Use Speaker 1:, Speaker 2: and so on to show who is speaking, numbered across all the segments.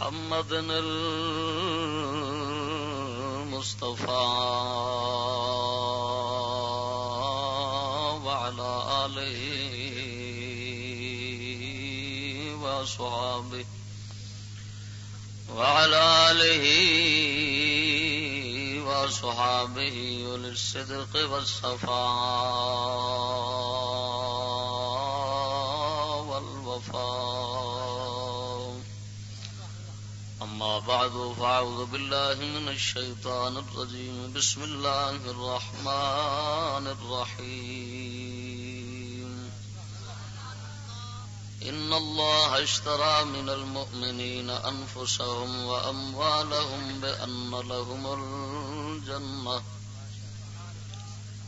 Speaker 1: محمد المصطفى وعلى آله وصحابه وعلى آله وصحابه وللصدق والصفاء أما بعد، فأعوذ بالله من الشيطان الرجيم. بسم الله الرحمن الرحيم. إن الله اشترى من المؤمنين أنفسهم وأموالهم بأن لهم الجنة.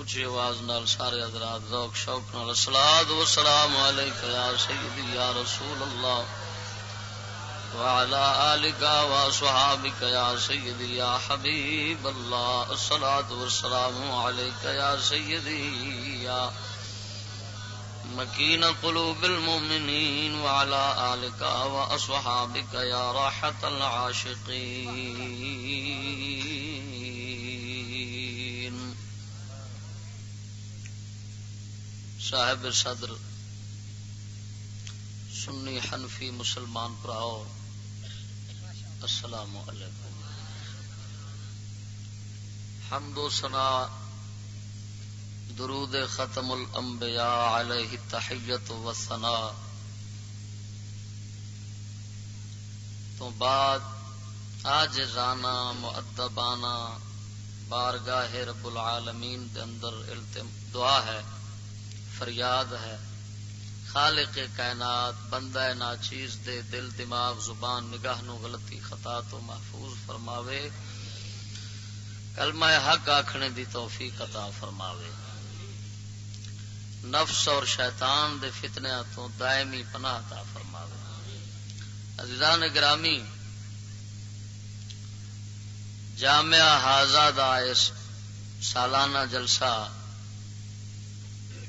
Speaker 1: اچھی آواز نال سارے حضرات، ذوق، شوق نال الصلوۃ والسلام علیک یا سیدی، یا رسول اللہ وعلى آلك وصحابك يا سيدي يا حبيب الله الصلاة والسلام عليك يا سيدي يا مكين قلوب المؤمنين وعلى آلك وأصحابك يا راحة العاشقين صاحب صدر، سنی حنفی مسلمان پراؤ، السلام علیکم۔ حمد و سنا درود ختم الانبیاء علیہ تحیت و سنا تو بعد، آج رانا معدبانا بارگاہ رب العالمین دے اندر التم، دعا ہے۔ فریاد ہے۔ خالق کائنات، بندہ ناچیز دے دل، دماغ، زبان، نگاہ نو غلطی، خطا تو محفوظ فرماوے۔ کلمہ حق آکھنے دی توفیق عطا فرماوے۔ نفس اور شیطان دے فتنے تو دائمی پناہ عطا فرماوے۔ عزیزان گرامی، جامعہ حاضہ دا اس سالانہ جلسہ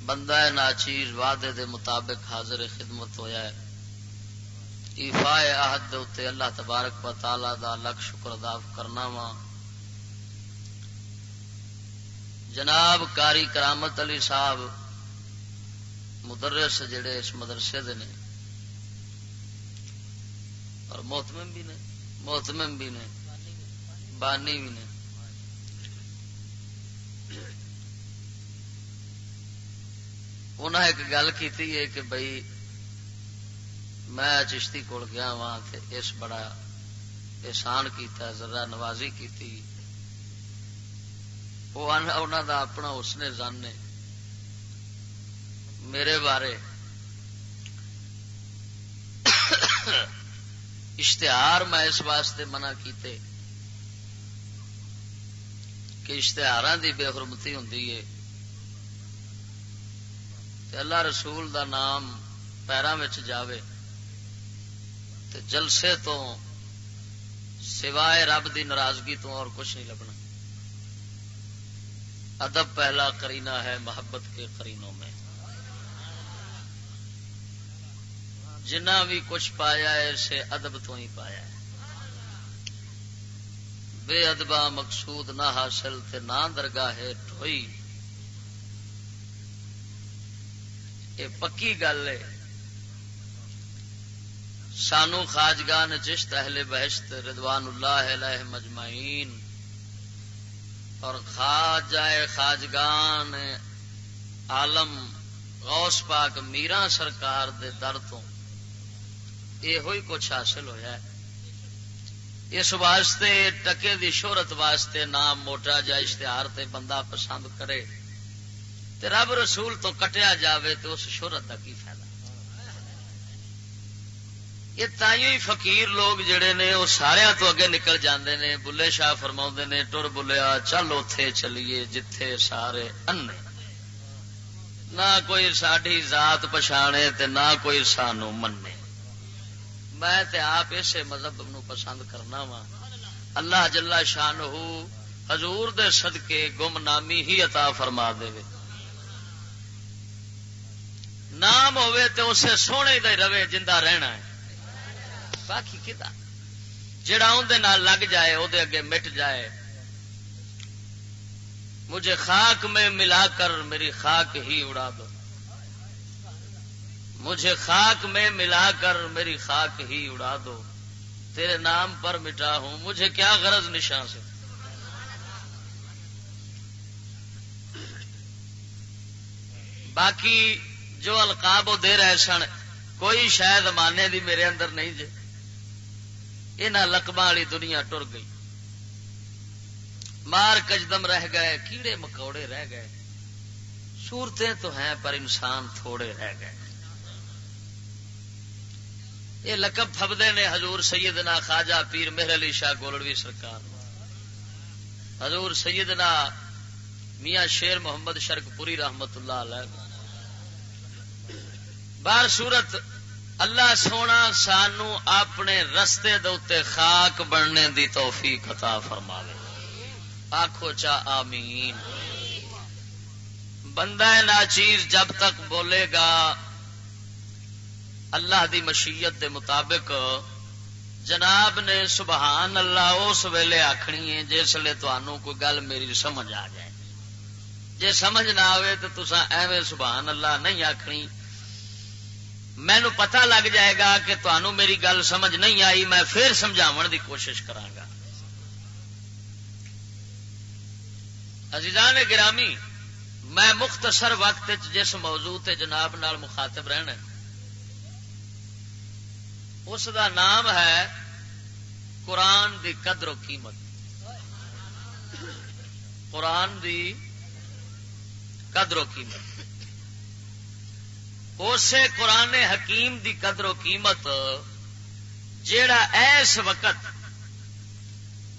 Speaker 1: بندہ ناچیر وعدے دے مطابق حاضر خدمت ہویا ہے۔ ایفا عہد دے اتے اللہ تبارک و تعالی دا لکھ شکر ادا کرنا وا۔ جناب کاری کرامت علی صاحب، مدرس جڑے اس مدرسے دے نے، اور محتمم بھی نے، محتمم بھی نے، بانی بھی نے۔ انہیں ایک گل کی کہ بھائی میں چشتی کول گیا وا اس بڑا احسان کیتا ذرا نوازی کی وہ دا اپنا اس نے۔ جانے میرے بارے اشتہار میں اس واسطے منع کیتے کہ اشتہار دی بے حرمتی ہوں اللہ رسول دا نام پیروں جاوے تے جلسے تو سوائے رب دی ناراضگی تو اور کچھ نہیں لبنا۔ ادب پہلا کرینا ہے محبت کے کرینوں میں۔ جنہ بھی کچھ پایا ہے اسے ادب تو ہی پایا ہے۔ بے ادبا مقصود نہ حاصل تے نہ درگاہ ٹھوئی۔ یہ پکی گل ہے سانو خاجگان چشت اہل بہشت ردوان اللہ علیہ مجمعین۔ اور خاج خاجگان عالم غوث پاک میرا سرکار دے در تو۔ یہ کچھ حاصل ہویا ہے۔ اس واسطے ٹکے دی شہرت واسطے نام موٹا جا اشتہار تے بندہ پسند کرے۔ تے رب رسول تو کٹیا جاوے تو اس شہرت کا کی فائدہ؟ یہ تھی فقیر لوگ جڑے نے، وہ سارے تو اگے نکل جاندے نے، بلے شاہ فرما نے، ٹر بلیا، چل اتے چلیے، جتھے سارے ان نہ کوئی ساری ذات پچھانے تے نہ کوئی سانو منے۔ میں تے آپ اسے مذہب نو پسند کرنا وا۔ اللہ جلا شان ہو حضور دے صدقے گم نامی ہی عطا فرما دے۔ نام ہوئے تے اسے سونے دے روے جندہ رہنا ہے۔ باقی کتا جڑا اندر لگ جائے وہ اگے مٹ جائے۔ مجھے خاک میں ملا کر میری خاک ہی اڑا دو۔ مجھے خاک میں ملا کر میری خاک ہی اڑا دو۔ تیرے نام پر مٹا ہوں، مجھے کیا غرض نشان سے؟ باقی جو القاب دے رہے سن، کوئی شاید مانے دی میرے اندر نہیں جے۔ یہاں لقبا والی دنیا ٹر گئی۔ مار کجدم رہ گئے، کیڑے مکوڑے رہ گئے۔ صورتیں تو ہیں، پر انسان تھوڑے رہ گئے۔ یہ لقب تھبدے نے حضور سیدنا خواجہ پیر مہر علی شاہ گولڑوی سرکار۔ حضور سیدنا میاں شیر محمد شرک پوری رحمت اللہ علیہ۔ بار صورت اللہ سونا سانو اپنے رستے دے خاک بننے دی توفیق عطا فرماوے۔ آخو چا آمین۔ بندہ ناچیز جب تک بولے گا، اللہ دی مشیت دے مطابق جناب نے سبحان اللہ اس ویلے آخنی ہے جس لے تو کوئی گل میری سمجھ آ جائے۔ جے سمجھ نہ آئے تو تسا ایویں سبحان اللہ نہیں آخنی مینو پتا لگ جائے گا کہ تنوع میری گل سمجھ نہیں آئی، میں پھر سمجھاو دی کوشش کرا عزیزان گرامی، میں مختصر وقت جس موضوع تے جناب نال مخاطب رہنا اس دا نام ہے قرآن دی قدر و قیمت۔ قرآن دی قدر و قیمت۔ اسے قرآن حکیم دی قدر و قیمت جیڑا ایس وقت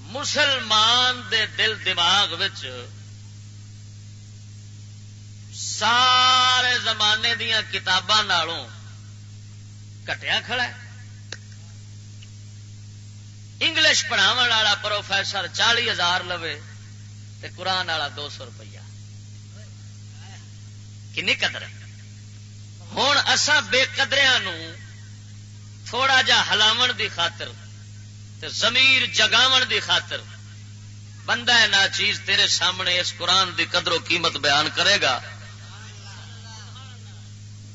Speaker 1: مسلمان دے دل دماغ وچ سارے زمانے دیا کتاباں کٹیا کھڑا ہے۔ انگلش پڑھاو والا پروفیسر چالی ہزار لوے قرآن والا دو سو روپیہ۔ کنی قدر ہے؟ ہوں اصا بے قدریا تھوڑا جا ہلاو دی خاطر زمیر جگاو دی خاطر بندہ نہ چیز تیرے سامنے اس قرآن دی قدر و قیمت بیان کرے گا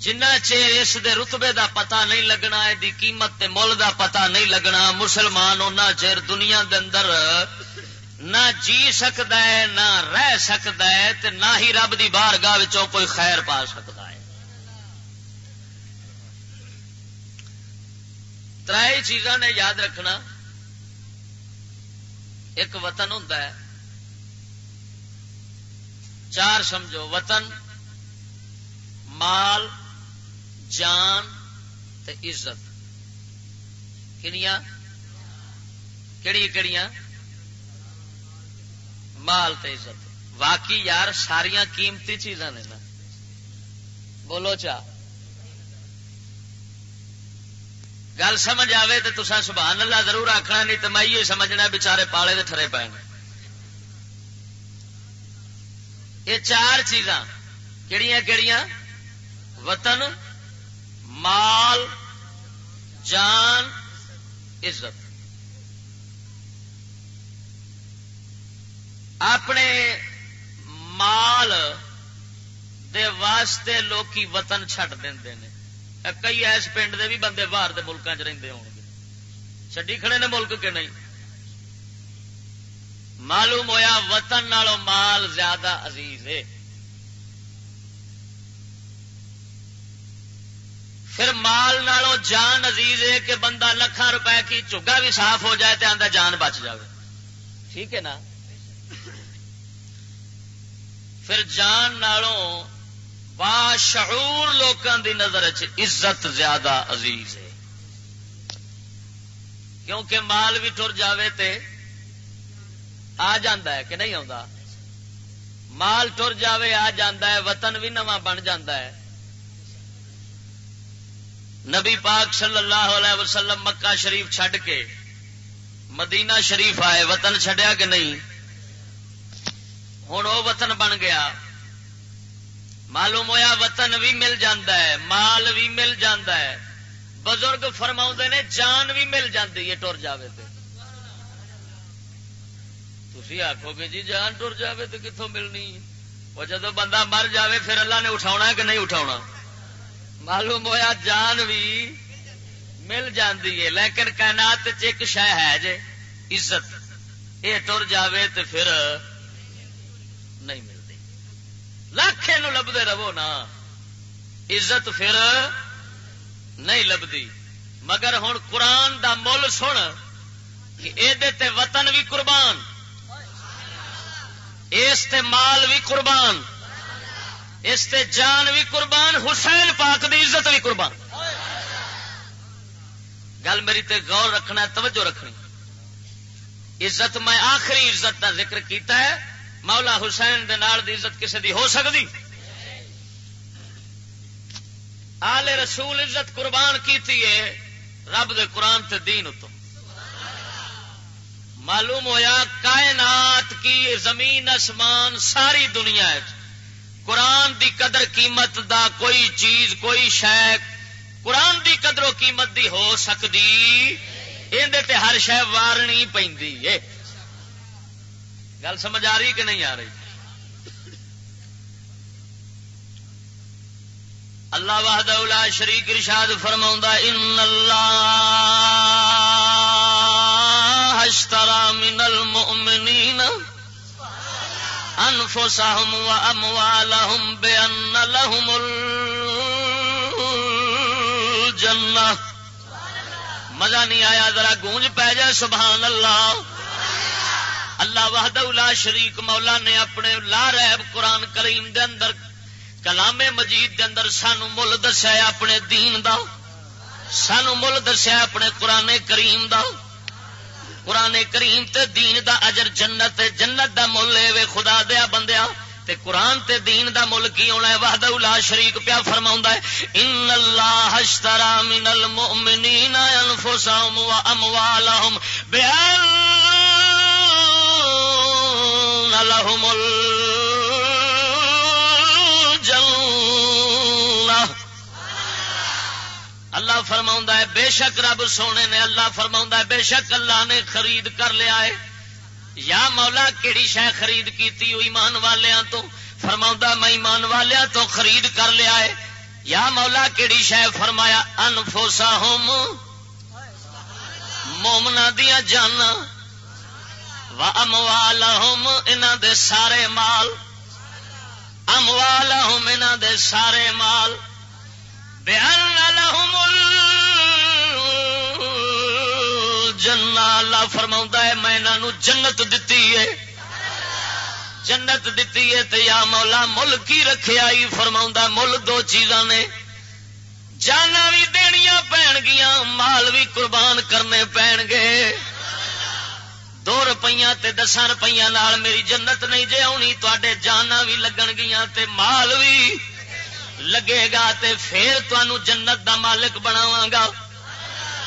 Speaker 1: جنہ چیر اس دے رتبے دا پتا نہیں لگنا دی قیمت تے مل دا پتا نہیں لگنا مسلمان اُنہ چیر دنیا دے اندر نہ جی سکتا ہے نہ رہ سکتا ہے تے نہ ہی رب دی بار گاہ کوئی خیر پا سکتا ہے تر چیزاں نے یاد رکھنا ایک وطن ہوں چار سمجھو، وطن، مال، جان تے عزت۔ کنیا کہڑی کہڑیاں مال تے عزت۔ واقعی یار ساریا قیمتی چیزاں نے نا۔ بولو چاہ گل سمجھ آئے تو تصا سبحان اللہ ضرور آخنا نہیں تو میں یہ سمجھنا بچارے پالے دے ٹرے پے۔ یہ چار چیزاں کہڑی کہڑی وطن، مال، جان، عزت۔ اپنے مال دے واسطے لوکی وطن چھٹ دیں کئی ایس پنڈ دے بھی بندے باہر دے ملکوں چ رہتے ہو چڈی کھڑے نے ملک کے نہیں معلوم ہویا وطن نالوں مال زیادہ عزیز ہے پھر مال نالوں جان عزیز ہے کہ بندہ لکھان روپے کی چگا بھی صاف ہو جائے تو آدھا جان بچ جائے ٹھیک ہے نا پھر جان نالوں باشعور لوگوں کی نظر عزت زیادہ عزیز ہے۔ کیونکہ مال بھی ٹر جاوے تے آ ہے کہ نہیں آتا مال ٹر جاوے آ ہے، وطن بھی نواں بن ہے۔ نبی پاک صلی اللہ علیہ وسلم مکہ شریف چھڈ کے مدینہ شریف آئے، وطن چھڈیا کہ نہیں؟ ہوں وہ وطن بن گیا۔ معلوم ہوا وطن بھی مل ہے، مال بھی مل ہے۔ بزرگ فرما نے، جان بھی مل جاتی ہے، ٹر جائے تو تھی آخو گے جی جان ٹر جائے تو کتوں ملنی؟ وہ جدو بندہ مر جائے پھر اللہ نے اٹھا کہ نہیں اٹھا معلوم ہوا جان بھی مل جاتی ہے، لیکن کائنات ایک شہ ہے جے، عزت۔ یہ ٹر جائے تو پھر لاکھ لبتے رہو نا، عزت پھر نہیں لبتی مگر ہوں قرآن دا مل سن کہ یہ وطن بھی قربان، اس تے مال بھی قربان، اس تے جان بھی قربان، حسین پاک دی عزت بھی قربان۔ گل میری تے غور رکھنا، توجہ رکھنی۔ عزت میں آخری عزت کا ذکر کیتا ہے مولا حسین دے نال دی عزت کسی دی ہو سکتی آل رسول عزت قربان کیتی ہے رب دے قرآن تے دین اتو۔ معلوم ہویا کائنات کی زمین اسمان ساری دنیا ہے۔ قرآن دی قدر قیمت دا کوئی چیز، کوئی شہ قرآن دی قدر و قیمت دی ہو سکتی اندر ہر شہ وارنی پہ گل سمجھ آ رہی کہ نہیں آ رہی؟ اللہ وحد اولا شریک ارشاد فرما ان اللہ اشترى من المؤمنين انفسهم واموالهم بان لهم الجنه مزہ نہیں آیا، ذرا گونج پہ جائے، سبحان اللہ۔ اللہ وحد لا شریک مولا نے اپنے لا ریب قرآن کریم دے اندر، کلام مجید دے اندر سانو مل دسیا اپنے دین دا، سانو مل دسیا اپنے قرآن کریم دا۔ قرآن کریم تے دین دا اجر جنت جنت دا مل لے خدا دیا بندیا تے قرآن تے دین دا مل کی ہونا ہے؟ وحدہ لا شریک پیا فرما ہے، ان اللہ اشترا من المؤمنین انفسهم واموالهم بان لهم اللہ فرما ہے، بے شک رب سونے نے اللہ فرما ہے، بے شک اللہ نے خرید کر لیا ہے۔ یا مولا، کیڑی شہ خرید کی ایمان والوں تو؟ فرما میں ایمان والوں تو خرید کر لیا ہے۔ یا مولا، کیڑی شہ فرمایا انفوسا ہوم مومنا دیا جانا و اموال ہوم دے سارے مال اموال ہوم دے سارے مال جنا اللہ فرما ہے، میں جنت دتی ہے۔ جنت دتی ہے تو یا مولا مل کی رکھے آئی فرما مل دو چیزاں نے۔ جانا بھی دنیا پین گیا مال بھی قربان کرنے پین گے۔ دو روپیہ دسان روپیہ میری جنت نہیں جی آنی تے جانا بھی لگن گیا تے مال بھی لگے گا تے پھر جنت دا مالک بناواں گا۔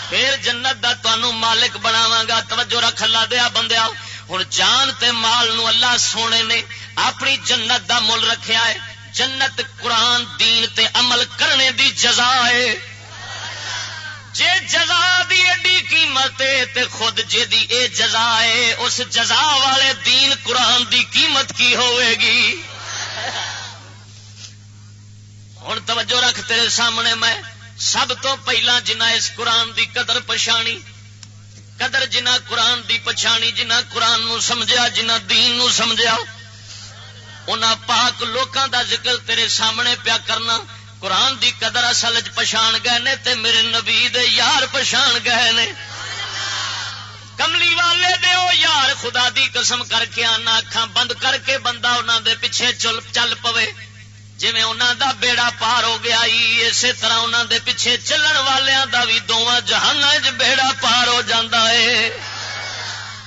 Speaker 1: پھر جنت دا تنوع مالک بناواں گا۔ توجہ رکھ اللہ دیا بندیا ہوں جان تے مال نو اللہ سونے نے اپنی جنت دا مل رکھیا ہے۔ جنت قرآن دین تے عمل کرنے دی جزا ہے۔ جے جزا دی ایڈی قیمت تے خود جے دی اے جزا ہے، اس جزا والے دین قرآن دی قیمت کی ہوئے گی؟ ہوں توجہ رکھ تیرے سامنے میں، سب تو پہلا جنا اس قرآن دی قدر پچھانی قدر جنہ قرآن دی پچھانی جنہ قرآن نو سمجھا جنہ دین نو سمجھا انہاں پاک لوکاں دا ذکر تیرے سامنے پیا کرنا۔ قرآن دی قدر اصل پچھان گئے نے تے میرے نبی دے یار پچھان گئے نے۔ کملی والے دے او یار خدا دی قسم کر کے آنا اکھاں بند کر کے بندہ انہاں دے پیچھے چل چل پوے۔ جی انہوں دا بیڑا پار ہو گیا اسی طرح انہوں دے پیچھے چلن والوں دا بھی دونوں جہان بیڑا پار ہو جاتا ہے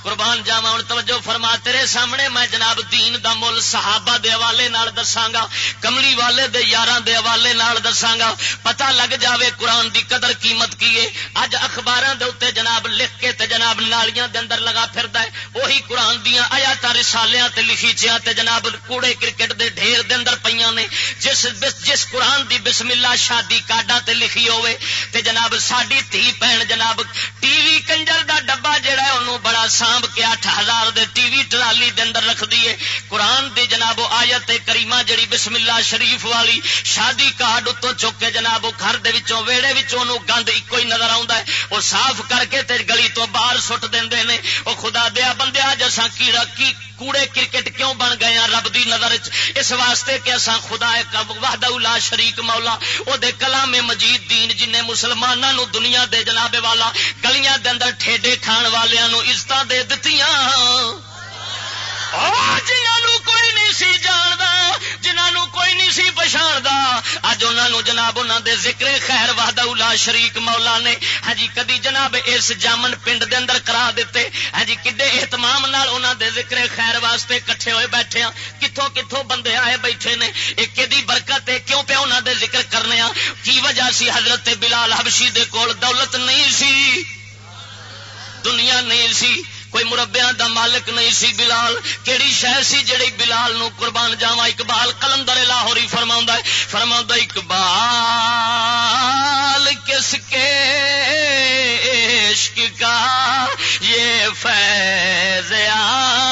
Speaker 1: قربان جاوا ہوں توجہ فرما، تیرے سامنے میں جناب دین دا مل، صحابہ دے حوالے نال دساگا، کملی والے دے، یاراں دے حوالے نال دساگا۔ پتہ لگ جاوے قرآن دی قدر قیمت کی ہے۔ اج اخباراں دے اوتے جناب لکھ کے تے جناب نالیاں دے اندر لگا پھردا ہے۔ وہی قرآن دیاں آیات رسالیاں تے لکھی چیاں تے جناب کوڑے کرکٹ دے ڈھیر دے اندر پیاں نے۔ جس جس قرآن دی بسم اللہ شادی کارڈاں تے لکھی ہوے تے جناب ساڈی تھی پہن جناب ٹی وی کنجر دا ڈبا جڑا ہے، اونوں بڑا سام سانب کے اٹھ ہزار دے ٹی وی ٹرالی دے اندر رکھ دیے قرآن دی جناب آیت کریمہ جڑی بسم اللہ شریف والی شادی کارڈ اتوں چک کے جناب گھر دے وچوں، ویڑے وچوں گند ایک ہی نظر آوندا ہے۔ وہ صاف کر کے تے گلی تو باہر سٹ دیندے نے۔ او خدا دیا بندیا جساں کی کوڑے کرکٹ کیوں بن گئے ہیں؟ رب دی نظر اس واسطے کہ اساں خدا وحدہ لا شریک مولا۔ او دے کلام مجید دین جن مسلمانوں نو دنیا دے جناب والا گلیاں دے اندر ٹھیڈے کھان والیاں نو عزت دے دتیاں۔ جنہوں کوئی نہیں سی جاندا، جنہوں کوئی نہیں سی پچھاڑتا اج انہوں جناب انہوں دے ذکر خیر وحدہ لا شریک مولا نے ہاں جی کدی جناب اس جامن پنڈ دے اندر کرا دیتے۔ ہاں جی کڈے اہتمام نال انہوں دے ذکر خیر واسطے کٹھے ہوئے بیٹھے ہیں کتوں کتوں بندے آئے بیٹھے نے ایک دی برکت ہے، کیوں پہ انہوں دے ذکر کرنے ہاں؟ کی وجہ سی حضرت بلال حبشی دے کول دولت نہیں سی؟ دنیا نہیں سی۔ کوئی مربیا دا مالک نہیں سی بلال، کیڑی شہ سی جڑی بلال نو قربان جاوا اقبال کلندر لاہوری فرما ہے فرما اقبال، کس کے عشق کا یہ فیض عام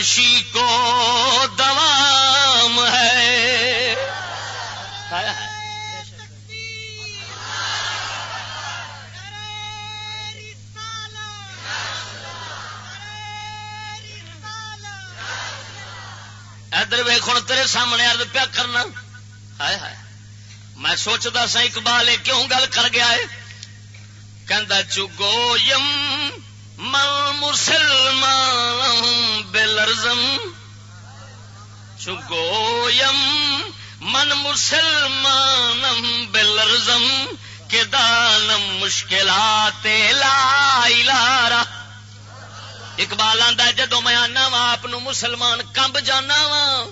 Speaker 1: حبشی کو دوام ہے۔ ادھر ویخ تیرے سامنے ارد پیا کرنا۔ ہائے ہائے۔ میں سوچتا سا، اقبال کیوں گل کر گیا ہے؟ کہ چگو یم من مسلمان بلرزم چگویم من مسلمان بلرزم کے دانم مشکلات لا لارا اقبال آدھا جدو میں آنا وا، آپ مسلمان کمب جانا وا۔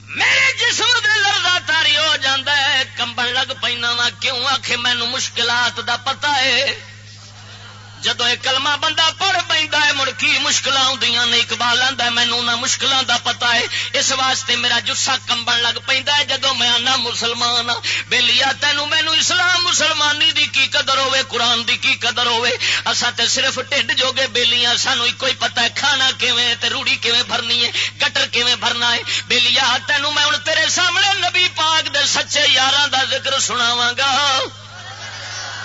Speaker 1: میرے جسم دے تاری ہو جاندہ ہے، کمبن لگ پینا وا، کیوں آخ مینو مشکلات دا پتا ہے؟ جدو یہ کلما بندہ پڑھ پہ مڑکی مشکل آدی نے اقبال آدھا مینو نہ مشکلوں دا پتا ہے۔ اس واسطے میرا جسا کمبن لگ پہ جدو میں آنا مسلمان ہاں۔ بے لیا تینوں مینو اسلام مسلمانی دی کی قدر ہوے قرآن دی کی قدر ہوے اصا تے صرف ٹھنڈ جو گے بےلیاں سانو ایک ہی پتا ہے، کھانا کیویں تے روڑی کیویں بھرنی ہے، گٹر کیویں بھرنا ہے۔ بے لیا تینوں میں ہوں تیرے سامنے نبی پاک دے سچے یار دا ذکر سناواں گا۔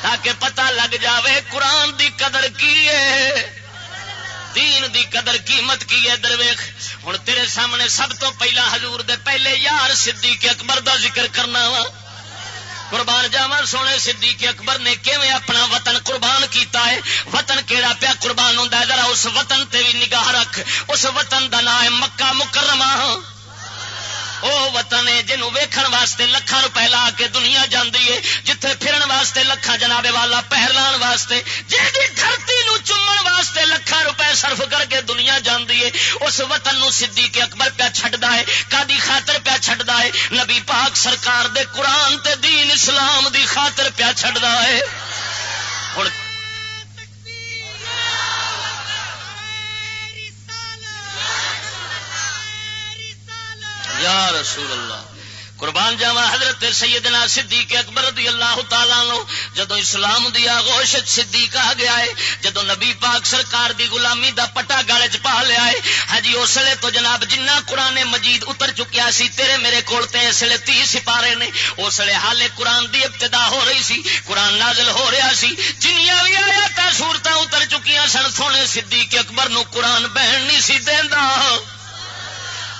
Speaker 1: تاکہ پتہ لگ جاوے قرآن دی قدر کی ہے؟ دین دی قدر قیمت کی ہے درویخ ہوں تیرے سامنے سب تو پہلا حضور دے پہلے یار صدیق اکبر دا ذکر کرنا وا۔ قربان جاوا سونے صدیق اکبر نے کیویں اپنا وطن قربان کیتا ہے؟ وطن کیڑا پیا قربان ہوں ذرا اس وطن تے بھی نگاہ رکھ۔ اس وطن دا نام ہے مکہ مکرمہ۔ وہ وطن ہے جنوب ویکھن واسطے لکھان روپے لا کے دنیا جاندی ہے، جتھے پھرن واسطے لکھان جناب والا پہرلان واسطے جی دھرتی نو چومن واسطے لکھان روپے صرف کر کے دنیا جاندی ہے، اس وطن نو سدھی کے اکبر پیا چھڈدا ہے کادی خاطر پیا چھڈدا ہے، نبی پاک سرکار دے قرآن تے دین اسلام دی خاطر پیا چھڈدا ہے۔ ہن یا رسول اللہ۔ قربان جاوا حضرت سیدنا صدیق اکبر رضی اللہ تعالی نو جدو اسلام دی آغوش صدیق آ گیا ہے، جدو نبی پاک سرکار دی غلامی دا پٹا گالے چ پا لیا ہے ہاں جی اس لیے تو جناب جنہ قرآن مجید اتر چکیا سی، تیرے میرے کول تے اس لیے تی سپارے نے، اس لیے حالے قرآن دی ابتدا ہو رہی سی، قرآن نازل ہو رہا سی، جنیاں بھی آیات سورتیں اتر چکیاں سن، سونے صدیق اکبر نو قرآن بہن نہیں سی دیندا۔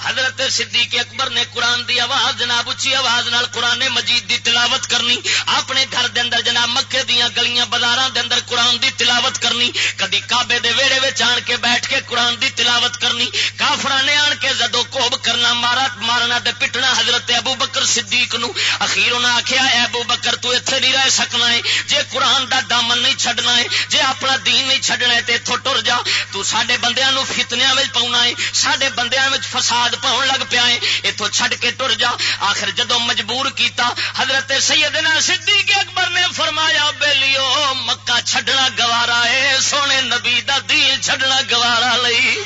Speaker 1: حضرت صدیق اکبر نے قرآن دی آواز، جناب اچھی آواز نال قرآن مجید دی تلاوت کرنی، اپنے گھر دے اندر جناب مکے دیا گلیاں بازار دے اندر قرآن دی تلاوت کرنی، کدی کابے دے ویڑے وچ آن کے بیٹھ کے قرآن دی تلاوت کرنی کافر نے آن کے زدو کوب کرنا، مارا مارنا دے پٹنا حضرت ابو بکر صدیق نو۔ اخیر انہیں آخیا ہے ابو بکر، تو اتنے نہیں رہ سکنا ہے، جے قرآن دا دامن نہیں چھڈنا ہے، جے اپنا دین نہیں چھڈنا ہے، تے اتوں ٹر جا۔ تو سڈے بندیاں فتنیا پاؤنا ہے سڈے بندیاں وچ فساد پاؤن لگ پیا اتوں چھڈ کے ٹر جا۔ آخر جدو مجبور کیتا، حضرت سیدنا صدیق اکبر نے فرمایا بیلیو مکہ چھڈنا گوارا ہے، سونے نبی دا دین چھڈنا گوارا لئی۔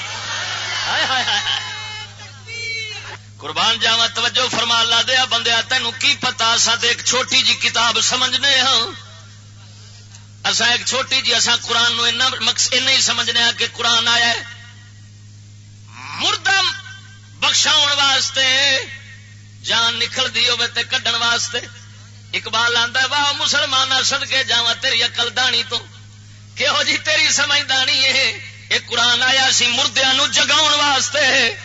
Speaker 1: قربان جاوا توجہ فرما لا دیا، بندیا، تینوں کی پتا؟ اصا ایک چھوٹی جی کتاب سمجھنے ہاں۔ اصا ایک چھوٹی جی اصا قرآن نو مقصد ہی سمجھنے ہاں کہ قرآن آیا ہے۔ مردہ بخشاؤ واسطے، جان نکل دی تے کڈن واسطے۔ اقبال آتا واہ مسلمان سد کے جا تیری اکل دانی تو۔ کہو جی تیری سمجھ دانی ہے، یہ قرآن آیا سی مردیا جگاؤ واسطے۔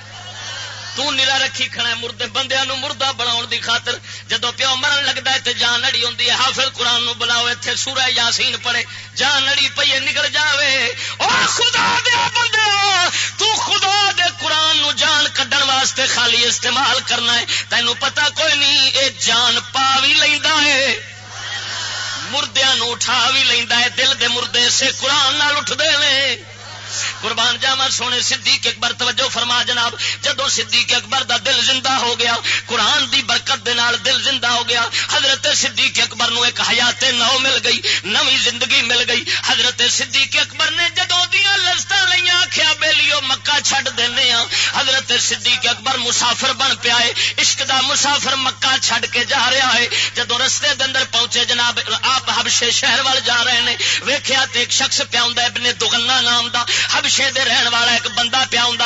Speaker 1: تو رکھی کھڑا مردے بندیا نو مردہ بنا دی خاطر جدو پیو مرن لگتا ہے جان اڑی ہوں حافظ قرآن نو بلاؤ اتنے سورہ یاسین پڑے جان اڑی پیے نکل جاوے۔ او خدا دیا بندے، تو خدا دے قرآن نو جان کڈن واسطے خالی استعمال کرنا ہے۔ تینوں پتا کوئی نہیں، اے جان پا بھی لینا ہے۔ مردیا اٹھا بھی لینا ہے، دل دے مردے سے قرآن نال اٹھ دے قربان جاوا سونے صدیق اکبر، توجہ فرما جناب جدو صدیق اکبر دا دل زندہ ہو گیا، قرآن دی برکت دے نال دل زندہ ہو گیا، حضرت صدیق اکبر نو ایک حیات نو مل گئی، نوی زندگی مل گئی۔ حضرت صدیق اکبر نے جدو دیا لذت لیا آخیا بے لیو مکہ چھڈ دینے ہاں۔ حضرت صدیق اکبر مسافر بن پیا ہے، عشق دا مسافر مکہ چھڈ کے جا رہا ہے۔ جدو رستے دے اندر پہنچے جناب، آپ حبشے شہر وال جا رہے ہیں ویخیا ایک شخص پیا ابن دگنا نام دا۔ حبشے دے رہن والا ایک بندہ پیا ہوں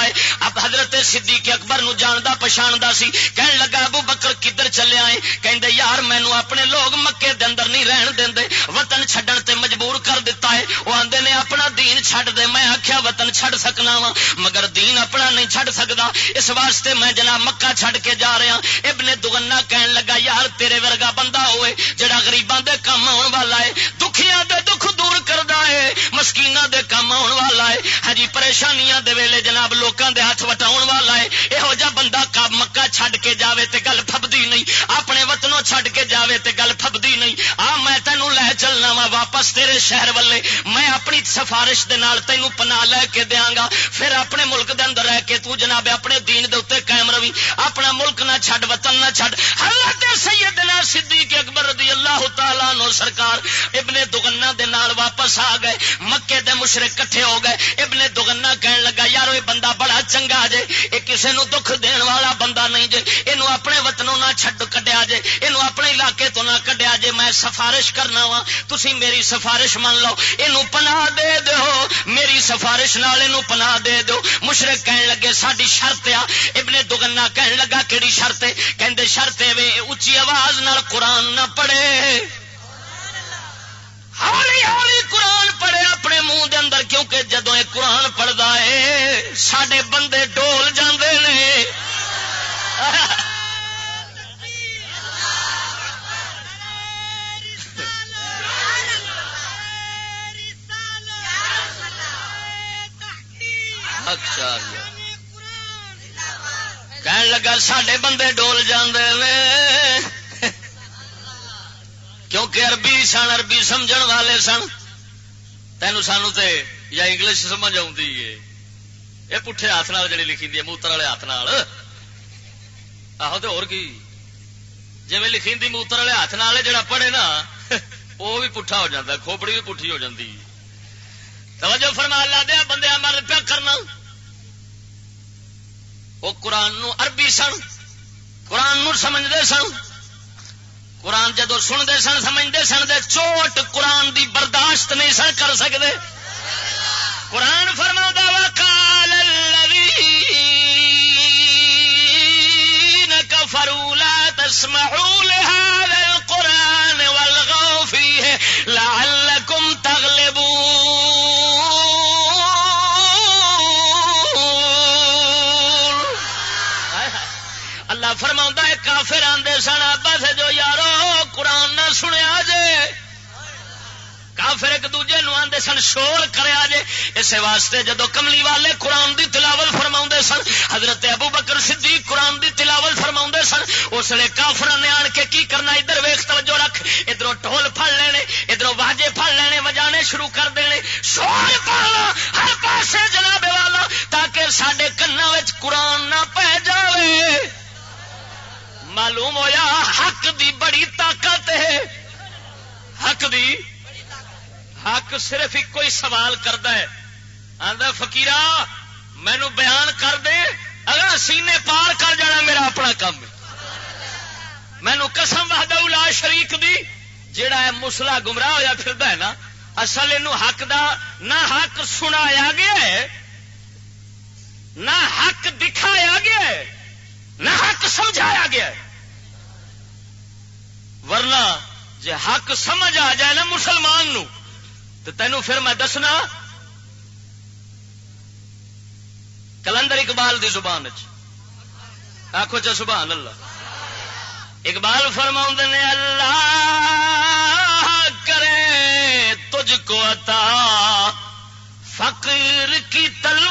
Speaker 1: اب حضرت صدیق اکبر نو جاندا پچھاڑا سی۔ کہن لگا، ابو بکر کدھر چلے آئے؟ کہندے، یار مینو اپنے لوگ مکے دے اندر نہیں رہن دے وطن چھڈن تے مجبور کر دیتا ہے۔ وہ آندے نے، اپنا دین چھڈ دے، میں آخیا وطن چھڈ سکنا وا مگر دین اپنا نہیں چھڈ سکدا۔ اس واسطے میں جناب مکہ چھڈ کے جا رہا ہاں۔ ابن دگنا کہن لگا، یار، تیرے ورگا بندہ ہوئے جڑا غریباں دے کام آن والا ہے، دکھیاں دے دکھ دور کردا ہے، مسکیناں دے کام آن والا ہے۔ ہاں جی پریشانیاں دے ویلے جناب لوکاں دے ہاتھ وٹاؤن والا ہے۔ یہو جا بندہ کب مکہ چھڈ کے جاوے تے گل پھبدی نہیں۔ اپنے وطنوں چھڈ کے جاوے تے گل پھبدی نہیں۔ آ، میں تینوں لے چلنا وا واپس تیرے شہر والے۔ میں اپنی سفارش دے نال تینوں پناہ لے کے دیاں گا۔ پھر اپنے ملک دے اندر رہ کے تو جناب اپنے دین دے اوتے قائم روی۔ اپنا ملک نہ چھڈ، وطن نہ چھڈ۔ حضرت سیدنا صدیق اکبر رضی اللہ تعالی عنہ سرکار ابن دگنا دے نال واپس آ گئے۔ مکے دے مشرک کٹھے ہو گئے۔ ابن دگنا کہن لگا یار یہ بندہ بڑا چنگا جے، یہ کسی نو دکھ دین والا بندہ نہیں جے یہ اپنے وطنوں نہ چھڈ کڈیا جے یہ اپنے علاقے تو نہ کڈیا جے، میں سفارش کرنا وا تھی میری سفارش من لو یہ پناہ دے دو میری سفارش نال یہ پناہ دے دو مشرق کہن لگے ساری شرط آ. ابن دگنا کہن لگا کہڑی شرط ہے؟ کہ شرط اچھی آواز نال قرآن نہ پڑھے. ہولی ہولی قرآن پڑھے اپنے منہ دے اندر، کیونکہ جدو یہ قرآن پڑھتا ہے سڈے بندے ڈول جاندے نے۔ اچھا۔ کہن لگا سڈے بندے ڈول جاندے کیونکہ عربی سن عربی سمجھن والے سن تینوں سانو تے یا انگلش سمجھ آئی یہ پٹھے ہاتھ جڑی لکھی دی موتر والے ہاتھ آہو تو جی لکھی دی موتر والے ہاتھ جڑا پڑھے نا وہ بھی پٹھا ہو جاتا کھوپڑی بھی پٹھی ہو جاتی توجہ فرما لا دیا بندے مرد پیا کرنا وہ قرآن نو عربی سن قرآن نو سمجھتے سن قرآن جدو سنتے سن، سمجھتے سن، دے چوٹ قرآن دی برداشت نہیں سن، کر سکتے۔ قرآن فرما وقال الذين كفروا لا تسمعوا لهذا القرآن والغوا فيه لعلكم تغلبون۔ اللہ فرما ہے، کافر آدھے سن قرآن نہ سنیا جے۔ کافر ایک دوجے نو آدھے سن، شور کریا جے۔ اس واسطے جدو کملی والے قرآن دی تلاوت فرما سن، حضرت ابو بکر صدیق قرآن دی تلاوت فرما سن، اس لیے کافر نے آن کے کی کرنا؟ ادھر ویخ توجہ رکھ۔ ادھر ٹول پڑ لینے ادھر واجے پڑ لینے، وجانے شروع کر دینے۔ شور پانا ہر پاسے جناب والا، تاکہ سڈے کنا قرآن نہ پہ جائے معلوم ہویا حق دی بڑی طاقت ہے۔ حق دی حق صرف ایک کوئی سوال کرتا ہے۔ آدھا فکیر مینو بیان کر دے، اگر سینے پار کر جانا میرا اپنا کام ہے۔ مینو قسم لا شریک دی، جیڑا ہے مسلا گمراہ ہوا پھر ہے نا، اصل یہ حق دا نہ حق سنایا گیا ہے، نہ حق دکھایا گیا ہے، نہ حق سمجھایا گیا ہے۔ ورنہ جے حق سمجھ آ جائے نا مسلمان نو، تو تینوں پھر میں دسنا، کلندر اقبال دی زبان آخو چا سبحان اللہ۔ اقبال فرما نے، اللہ کرے تجھ کو عطا، فقیر کی تلوار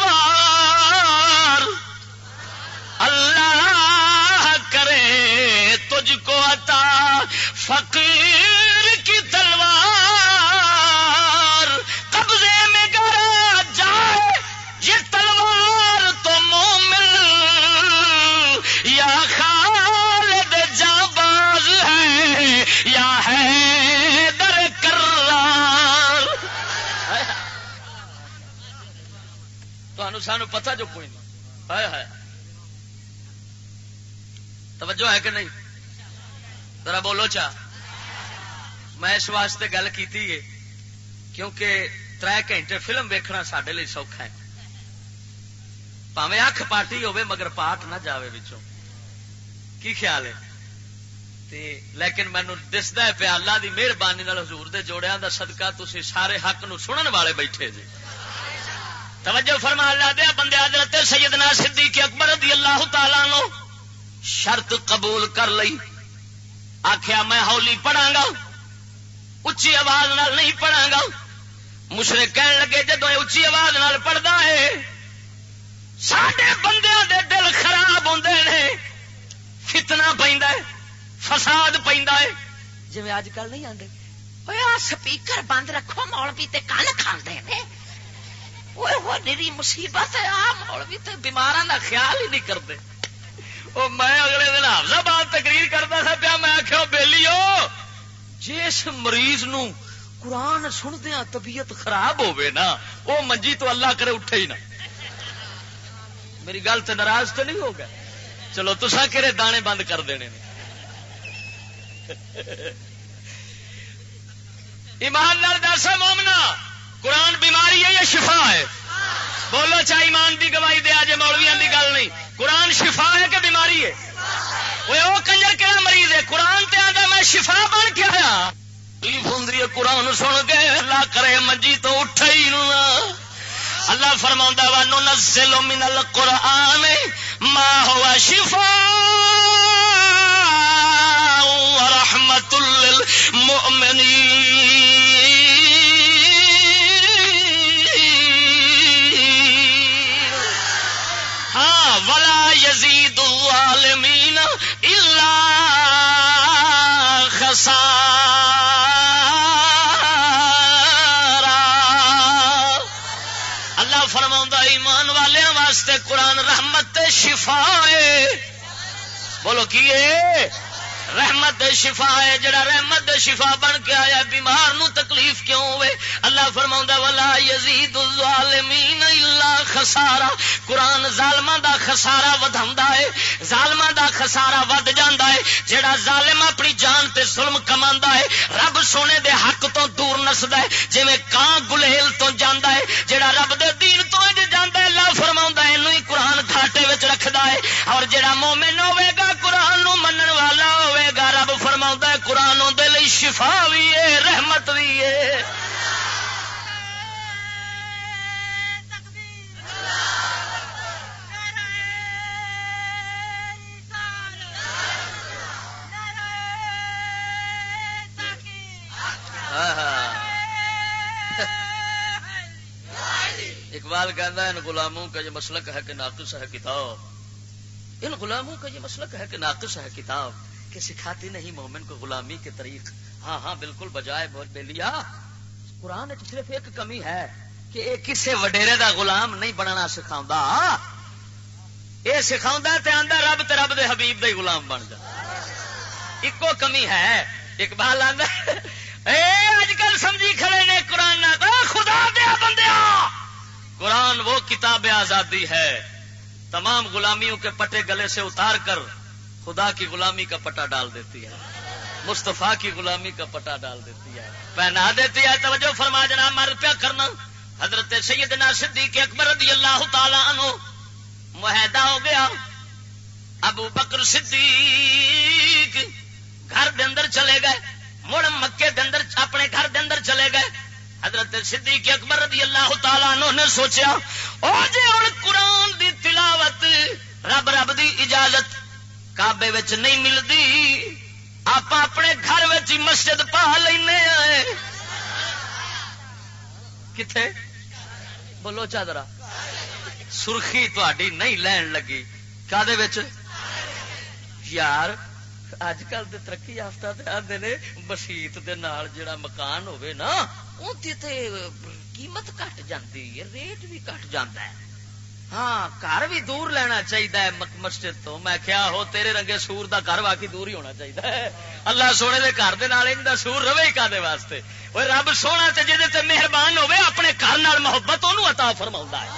Speaker 1: فقیر کی تلوار قبضے میں گرا جائے، یہ تلوار تو مومن یا خالد جاباز ہے یا ہے در کرار۔ تو سانو پتہ جو کوئی نہیں۔ ہے توجہ ہے کہ نہیں؟ ذرا بولو چا۔ میں اس واسطے گل کی کیونکہ تر گھنٹے فلم ویکھنا سڈے لیے سوکھا ہے۔ پاوے اکھ پارٹی ہوے مگر پاٹ نہ جاوے بچوں کی خیال ہے؟ تے لیکن مینو دستا ہے پیا اللہ دی مہربانی حضور دے جوڑیا دا صدقہ تسی سارے حق نو سنن والے بیٹھے جی۔ توجہ فرما اللہ دیا بندے حضرت سیدنا صدیق اکبر رضی اللہ تعالی نو شرط قبول کر لئی۔ آخیا میں ہولی پڑھا گا اچھی آواز نال نہیں پڑھا گا مشرے کہن لگے جدو اچھی آواز نال پڑھتا ہے سڈے بندے دے دل خراب ہوتے ہیں فتنا پہ فساد پہ جی اج کل نہیں آتے سپیکر بند رکھو، مولوی تے کن کھانے نری مصیبت ہے، آ مولوی تے بیمار کا خیال ہی نہیں کرتے۔ وہ میں اگلے دن حافظ تقریر کرتا تھا، پیا میں آخیا بہلی ہو جس مریض نو قرآن سندیا طبیعت خراب ہوے نا وہ منجی تو اللہ کرے اٹھے ہی نہ میری گل تو ناراض تو نہیں ہوگا چلو تسا کہڑے دانے بند کر دینے ایمان نال دس مومنا، قرآن بیماری ہے یا شفا ہے؟ بولو چاہے ایمان دی گواہی دیا جی مولویا کی گل نہیں۔ قرآن شفا ہے کہ بیماری ہے؟ وہ کنجر کہڑا مریض ہے؟ قرآن تے آدھا میں شفا بن کے آیا۔ فوندری قرآن سن کے۔ اللہ کرے مجی تو اٹھ ہی اللہ فرما وا نو نسل من القرآن ما ہوا شفا رحمت للمؤمنین فرما ایمان والوں واسطے قرآن رحمت شفا بولو کی رحمت شفا ہے، جڑا رحمت شفا بن کے آیا، بیمار نو تکلیف کیوں ہوئے؟ اللہ فرما والا یزید الظالمین الا خسارا قرآن ظالم دا خسارا ودا ہے ظالم دا خسارا ود جا ہے۔ جڑا ظالم اپنی جان تے ظلم کما ہے، رب سونے دے حق تو دور نسد ہے۔ جی کان گلہل تو جانا ہے، جڑا رب دے دین تو جانا ہے، اللہ فرما یہ قرآن گھاٹے رکھتا ہے۔ اور جڑا مومن شفا بھی ہے، رحمت بھی ہے۔ اقبال کہتا ہے، ان غلاموں کا یہ مسلک ہے کہ ناقص ہے کتاب۔ ان غلاموں کا یہ مسلک ہے کہ ناقص ہے کتاب۔ کہ سکھاتی نہیں مومن کو غلامی کے طریق۔ ہاں ہاں بالکل بجائے بہت بے لیا۔ قرآن صرف ایک کمی ہے کہ ایک کسے وڈیرے دا غلام نہیں بننا سکھا یہ سکھا رب تے رب دے حبیب دے غلام بن جا۔ ایکو کمی ہے۔ اقبال آدھا اج کل سمجھی کھڑے نے قرآن خدا دیا بندیا قرآن وہ کتاب آزادی ہے۔ تمام غلامیوں کے پٹے گلے سے اتار کر خدا کی غلامی کا پٹا ڈال دیتی ہے۔ مستفا کی غلامی کا پٹا ڈال دیتی ہے۔ پہنا دیتی ہے، توجہ فرما جنا مر پیا کرنا۔ حضرت سیدنا صدیق اکبر رضی اللہ تعالی عنہ معاہدہ ہو گیا۔ ابو بکر صدیق گھر دے اندر چلے گئے۔ مڑ مکے دے اندر، اپنے گھر دے اندر چلے گئے۔ حضرت صدیق اکبر رضی اللہ تعالیٰ عنہ نے سوچیا، او جے ہن قرآن دی تلاوت رب رب دی اجازت کعبے وچ نہیں ملدی۔ آپ اپنے گھر وچ مسجد پا لینے آئے۔ کتنے بولو چادرا سرخی تھی نہیں لین لگی۔ کا یار اج کل ترقی یافتہ آتے نے مسیت جڑا مکان ہوئے نا قیمت کٹ جاتی ہے، ریٹ بھی کٹ جاتا ہے۔ ہاں گھر بھی دور لینا چاہیے مسجد تو۔ میں کیا ہو، تیرے رنگے سور دا گھر واقعی دور ہی ہونا چاہیے اللہ سونے دے گھر دے سور رہے کا واسطے۔ وہ رب سونا تے جی مہربان ہوے اپنے گھر محبت انہوں عطا فرما ہے۔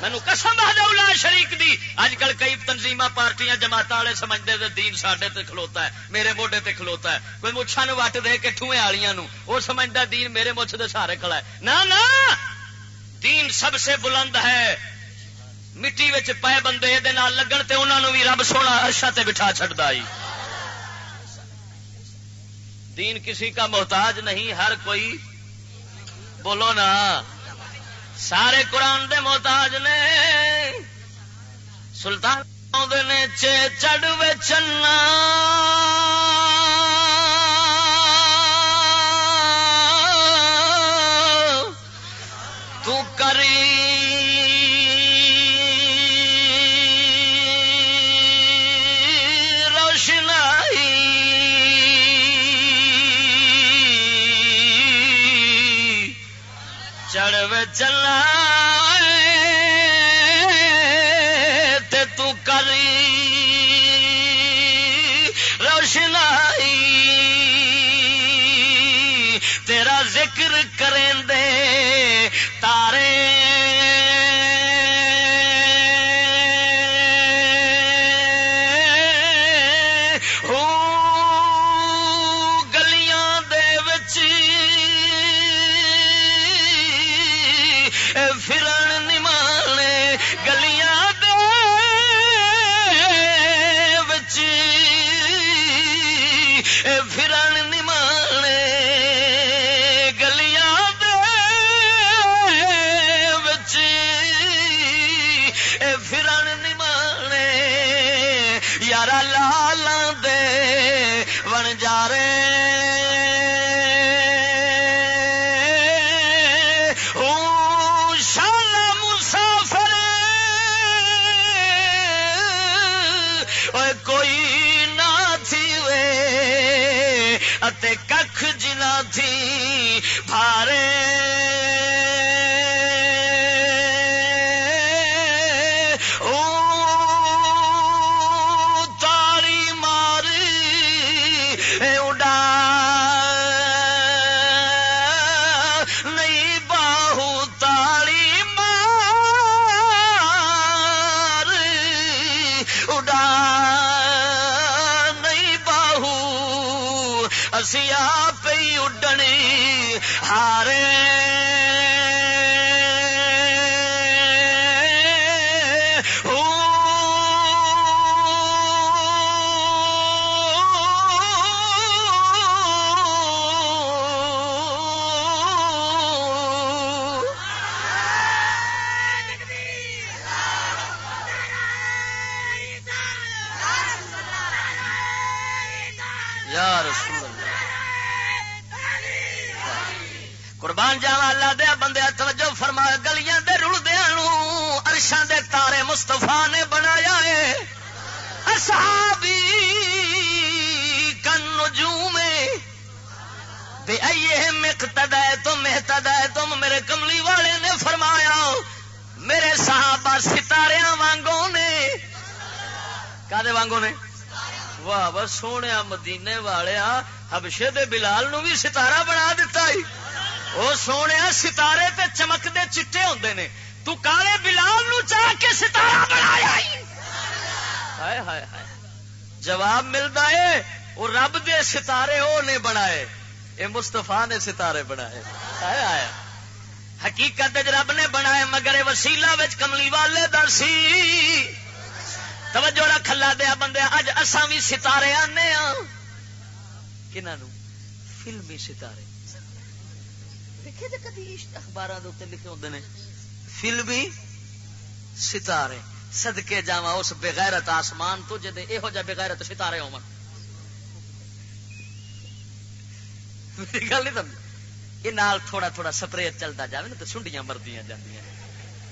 Speaker 1: مینو قسم آ شریک دی۔ اج کل کئی تنظیم پارٹیاں جماعت والے سمجھتے دین سڈے تے کھلوتا ہے، میرے موڈے تے کھلوتا ہے۔ کوئی مچھا نو وٹ دے کے ٹھوئے والیاں وہ سمجھتا دین میرے مچھ دے سارے کھڑا ہے۔ نہ! دین سب سے بلند ہے۔ مٹی پائے بندے یہ لگن تے انہوں بھی رب سونا ارشا تے بٹھا چڑھتا دین کسی کا محتاج نہیں ہر کوئی بولو نا سارے قرآن دے محتاج نے سلطان نے چڑھ چنا چلا سیا پی اڈنی ہارے بے ایے مقتدا تم اہتدا تم میرے کملی والے نے فرمایا، میرے صحابہ ستاریاں وانگوں نے۔ کدے وانگوں نے؟ واہ واہ، سونے مدینے والے، حبشے دے بلال نو بھی ستارہ بنا دیتا ہی۔ وہ سونے ستارے تے چمکتے چٹے ہوندے نے۔ تو کالے بلال نو چاہ کے ستارہ بنایا ہائے ہائے ہائے۔ جواب ملتا ہے وہ رب دے ستارے وہ نے بنائے۔ یہ مستفا نے ستارے بنائے۔ آیا حقیقت رب نے بنائے، مگر وسیلہ کملی والے درسی توجہ رکھ لا دیا بندے، اج اساں بھی ستارے آنے ہاں۔ کنہوں فلمی ستارے۔ دیکھے جی کدی اخبار لکھے ہوتے ہیں فلمی ستارے۔ سدکے جا اس بغیرت آسمان تو جی یہو جہ بغیرت ستارے ہو گل نہیں سمجھ۔ یہ نال تھوڑا تھوڑا سپرے چلتا جائے نا تو سنڈیاں مردیاں جاندیاں۔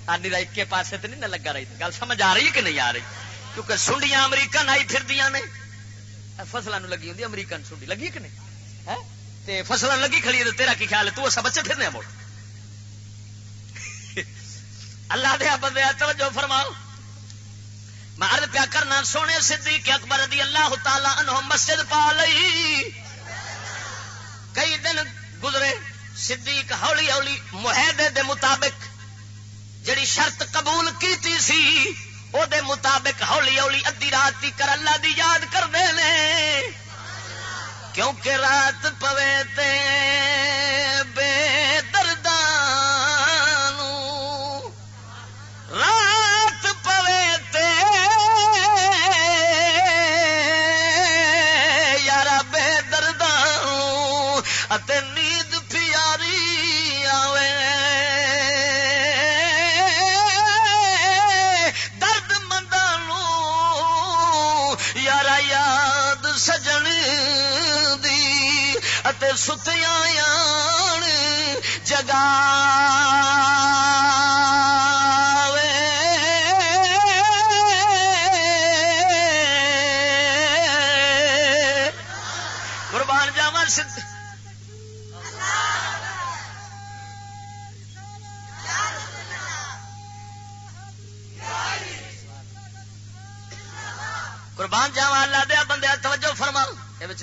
Speaker 1: آنی کا ایک پاسے تو نہیں نہ لگا رہی۔ گل سمجھ آ رہی ہے کہ نہیں آ رہی؟ کیونکہ سنڈیاں امریکن آئی پھر نے۔ فصلوں لگی ہوں امریکن سنڈی۔ لگی کہ نہیں؟ ہاں؟ تے فصل لگی کھڑی ہے تیرا کی خیال ہے؟ تو بچے پھرنے مڑ۔ اللہ دیا بندے توجہ فرماؤ۔ میں عرض پیا کرنا سونے صدیق اکبر رضی اللہ تعالی عنہ مسجد پا لئی۔ کئی دن گزرے، صدیق ہولی ہولی معاہدے دے مطابق جڑی شرط قبول کیتی سی، او دے مطابق ہولی ہولی ادی رات کر اللہ دی یاد کر دے لے کیونکہ رات پوے تے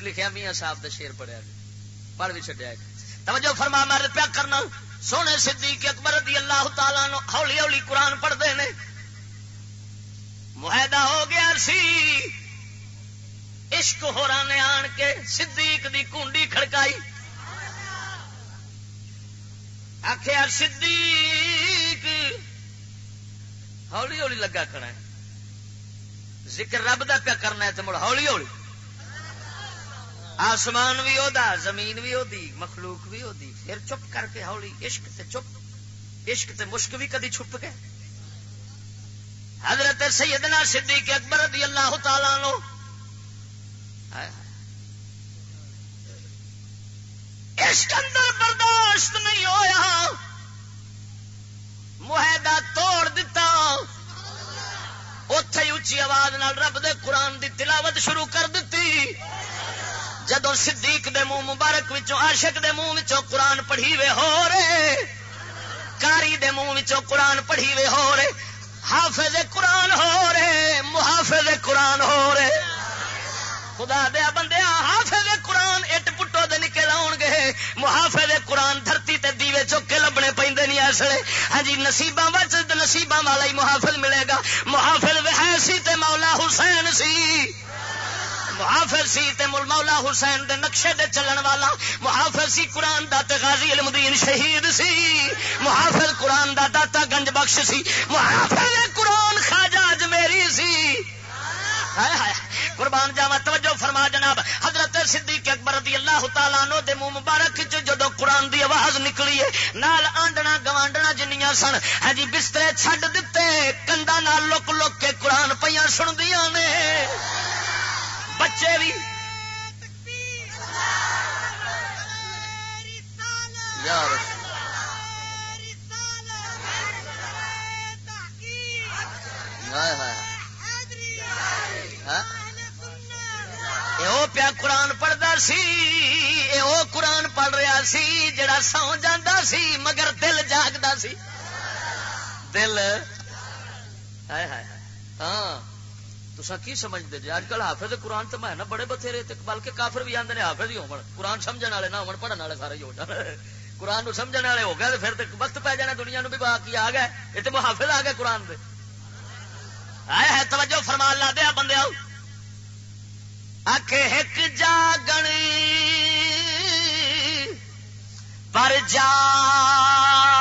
Speaker 1: لکھا میاں صاحب کا شیر پڑیا پڑھ بھی چڈیا توجہ فرما مر پیا کرنا سونے صدیق اکبر رضی اللہ تعالیٰ نو ہولی ہولی قرآن پڑھتے ہیں۔ معاہدہ ہو گیا سی۔ عشق ہو نے آن کے صدیق دی کنڈی کھڑکائی۔ آخیا صدیق، ہولی ہولی لگا کھڑا ہے۔ ذکر رب دا پیا کرنا ہے تو مڑ ہولی ہولی۔ آسمان بھی وہ زمین بھی وہ مخلوق بھی وہ پھر چپ کر کے ہولی، عشق تے چپ۔ عشق تے مشک بھی کدی چھپ گئے حضرت سیدنا صدیق اکبر رضی اللہ تعالی نو عشق اندر برداشت نہیں ہویا۔ معاہدہ توڑ دیتا اتے اچھی آواز نال رب دے قرآن دی تلاوت شروع کر دیتی جدو صدیق دے منہ مبارک وچوں، عاشق دے منہ وچوں قرآن پڑھی وے ہو رے۔ کاری دے منہ قرآن پڑھی وے ہو رے۔ حافظ قرآن ہو رے، محافظ قرآن ہو رے۔ خدا دیا بندے حافظ قرآن اٹ پٹو دے نکل آن گے۔ محافظ قرآن دھرتی تے دیوے چوکے لبنے پہ نہیں ایسے۔ ہاں جی نصیباں بچ نصیباں والا ہی محافظ ملے گا۔ محافظ وہ سی تے مولا حسین سی۔ محافظ سی تے مل مولا حسین دے نقشے دے چلن والا محافظ سی، قرآن دا تے غازی علم دین شہید سی۔ محافظ قرآن دا داتا گنج بخش سی۔ محافظ قرآن خواجہ میری سی۔ قربان جاوا توجہ فرما جناب۔ حضرت صدیق اکبر رضی اللہ تعالیٰ نو دے منہ مبارک چ جدو قرآن دی آواز نکلی ہے، نال آنڈنا گوانڈنا جنیاں سن۔ ہاں جی بسترے چھڈ دیتے کندا نال لک لک کے قرآن پہ سندیاں نے۔ بچے بھی۔
Speaker 2: یار ہاں؟
Speaker 1: پیا قرآن پڑھتا سی وہ قرآن پڑھ رہا سی، جڑا سو جا سی، مگر دل جاگتا سی۔ دل۔ ہاں۔ تو کی سمجھتے جی؟ اج کل حافظ قرآن تو میں بڑے بتھیرے بلکہ کافر بھی آتے ہیں حافظ ہی ہو قرآن سمجھ والے نہ ہو پڑھنے والے سارے ہی ہو جان۔ قرآن سمجھ والے ہو گئے پھر وقت پی جانا، دنیا بھی باقی آ گئے۔ یہ تو محافظ آ گئے قرآن دے۔ آئے ہے، توجہ فرمان لا دیا بندے آخ ایک جاگن۔ پر جا۔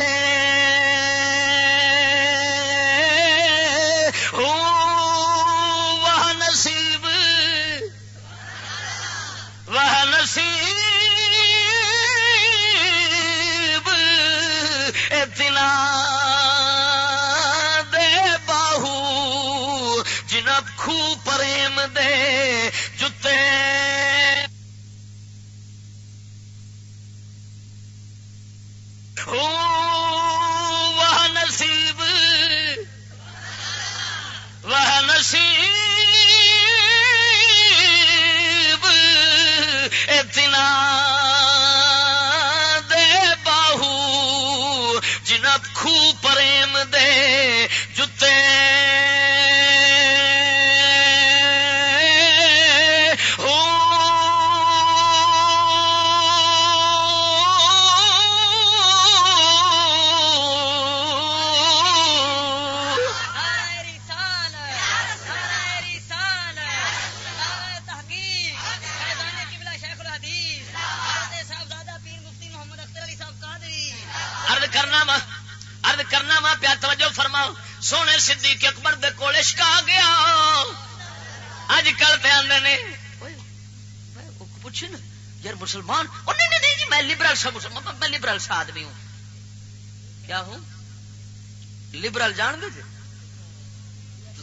Speaker 1: اچھے سا آدمی ہوں۔ کیا ہوں؟ لبرل جان دے جی؟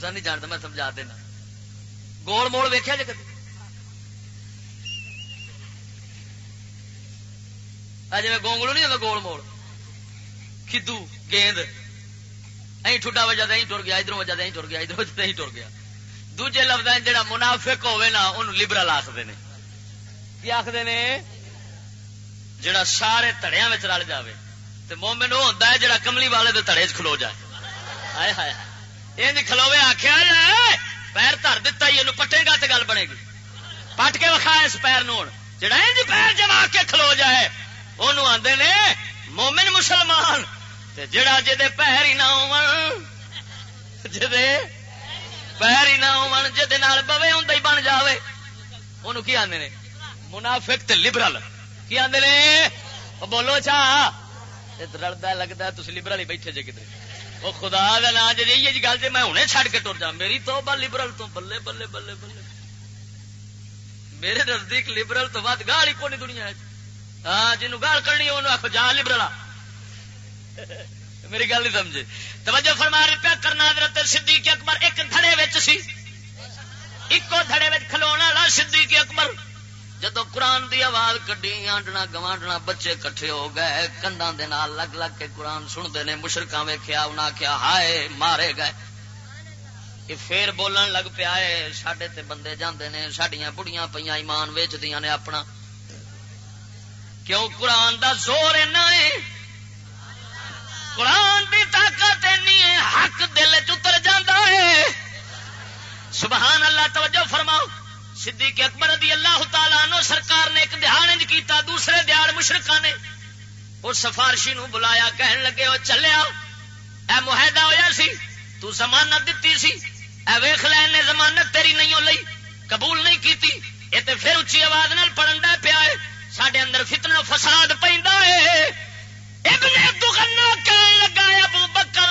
Speaker 1: تو نہیں جانتا میں سمجھا دینا۔ گول موڑ ویکیا جی کبھی جی میں گونگلو نہیں ہوتا گول موڑ کدو، گیند۔ اہ ٹھڈا وجہ اہ ٹر گیا ادھر وجہ اہ ٹر گیا ادھر وجہ اہ ٹر گیا۔ دوجے لفظ جہاں منافق ہوے نا انہوں لبرل آخر نے۔ کی آخر نے؟ جڑا سارے تڑیا رل جائے تو مومن وہ ہوتا ہے جڑا کملی والے کے تڑے چلو جائے۔ ہائے ہائے۔ یہ کھلوے آخیا پیر تر دتا ہی پٹے گا تو گل بنے گی۔ پٹ کے وکھا اس پیر نو جڑا پیر جما کے کھلو جائے وہ آدھے نے، مومن مسلمان جڑا جی پیر ہی نہ ہو پیر ہی نہ ہو جی بوے ہوں بن جائے وہ کی آدھے منافق لبرل۔ کی آدھے بولو اچھا۔ چا رلتا لگتا تھی لبرل ہی بیٹھے جی کدھر۔ وہ خدا کا نام جی گل جی میں ہوں کے ٹر جا میری تو لبرل تو بلے بلے بلے بلے۔ میرے نزدیک لبرل تو بعد گال ہی کونی دنیا ہاں جنوب گال کرنی انہوں آخو جا لبرل میری گل نہیں سمجھے۔ توجہ فرما پیا کرنا حضرت صدیق اکبر ایک دھڑے وچ سی۔ ایکو دھڑے وچ کھلونا والا صدیق اکبر۔ جدو قرآن دی آواز کڈی، آنڈنا گوانڈنا بچے کٹھے ہو گئے کندا لگ لگ کے قرآن سنتے نے مشرقہ ویخیا انہیں آخیا ہائے، مارے گئے۔ یہ پھر بولن لگ پیا ہے سڈے تے بندے جاندے نے سڈیا بڑیاں پہ ایمان ویچ دیا نے اپنا۔ کیوں قرآن دا زور اینا ہے قرآن دی طاقت اینی ہے حق دل چتر جاندہ ہے سبحان اللہ، توجہ فرماؤ۔ صدیق اکبر رضی اللہ تعالیٰ عنہ سرکار نے ایک دہاڑ کیتا، دوسرے دیہڑ مشرقہ نے۔ اس سفارشی نو بلایا، کہن لگے وہ چلیا اے معاہدہ ہویا سی، تو زمانت دیتی سی۔ اے ویخ لین نے زمانت تیری نہیں لئی قبول نہیں کیتی۔ یہ تے پھر اچھی آواز نال پڑھن دا پیا ہے ساڈے اندر فتنہ فساد پیندا ہے ابن دغنا کہن لگا ابو بکر،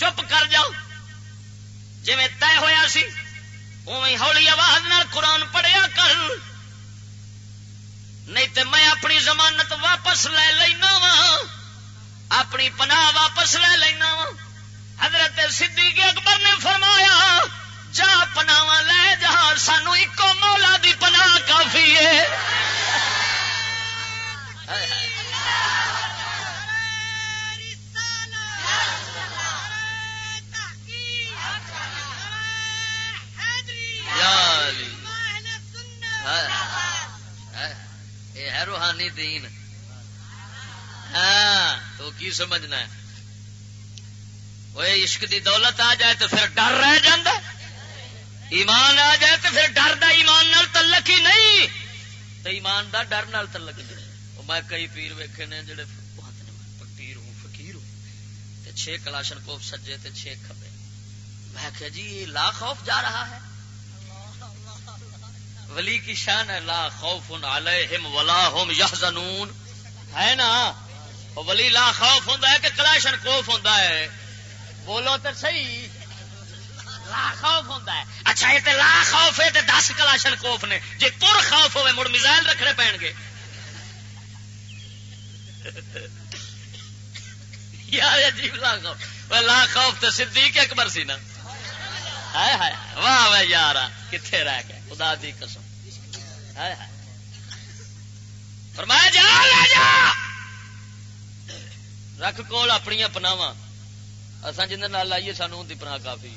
Speaker 1: چپ کر جاؤ۔ جی طے ہویا سی ہولی آواز قرآن پڑھیا کر۔ نہیں تو میں اپنی ضمانت واپس لے لینا وا۔ اپنی پناہ واپس لے لینا وا۔ حضرت صدیق اکبر نے فرمایا، جا پناہ لے جا سانو ایکو مولا دی پناہ کافی ہے۔ یہ ہے روحانی دین۔ ہاں تو کی سمجھنا ہے؟ وہ عشق دی دولت آ جائے تو پھر ڈر رہ جاندہ ایمان آ جائے تو پھر ڈر دا ایمان نال تلک ہی نہیں۔ تو ایمان دا ڈر نال تلک نہیں میں کئی پیر ویکھے نے جڑے فقیر ہوں فقیر ہوں۔ چھ کلاشن کوف سجے تے چھ کھبے۔ میں کہ جی لا خوف جا رہا ہے۔ ولی کی شان ہے، لا خوف علیہم ولا هم يحزنون ہے نا؟ ولی لا خوف ہوندا ہے کہ کلاشن کوف ہوندا ہے۔ بولو تو صحیح۔ لا خوف ہوندا ہے۔ اچھا یہ تے لا خوف ہے تے 10 کلاشن کوف نے۔ جے پر خوف ہوے مڑ میزائل رکھنے پین گے۔ یار عجیب لا خوف۔ لا خوف تو صدیق اکبر سی نا۔ ہائے ہائے۔ واہ واہ یار کتنے رہ گئے۔ خدا دی قسم۔ فرمایا جا، لے جا۔ رکھ کول اپنی پناو اصا جن لائیے سانو ان کی پناہ کافی۔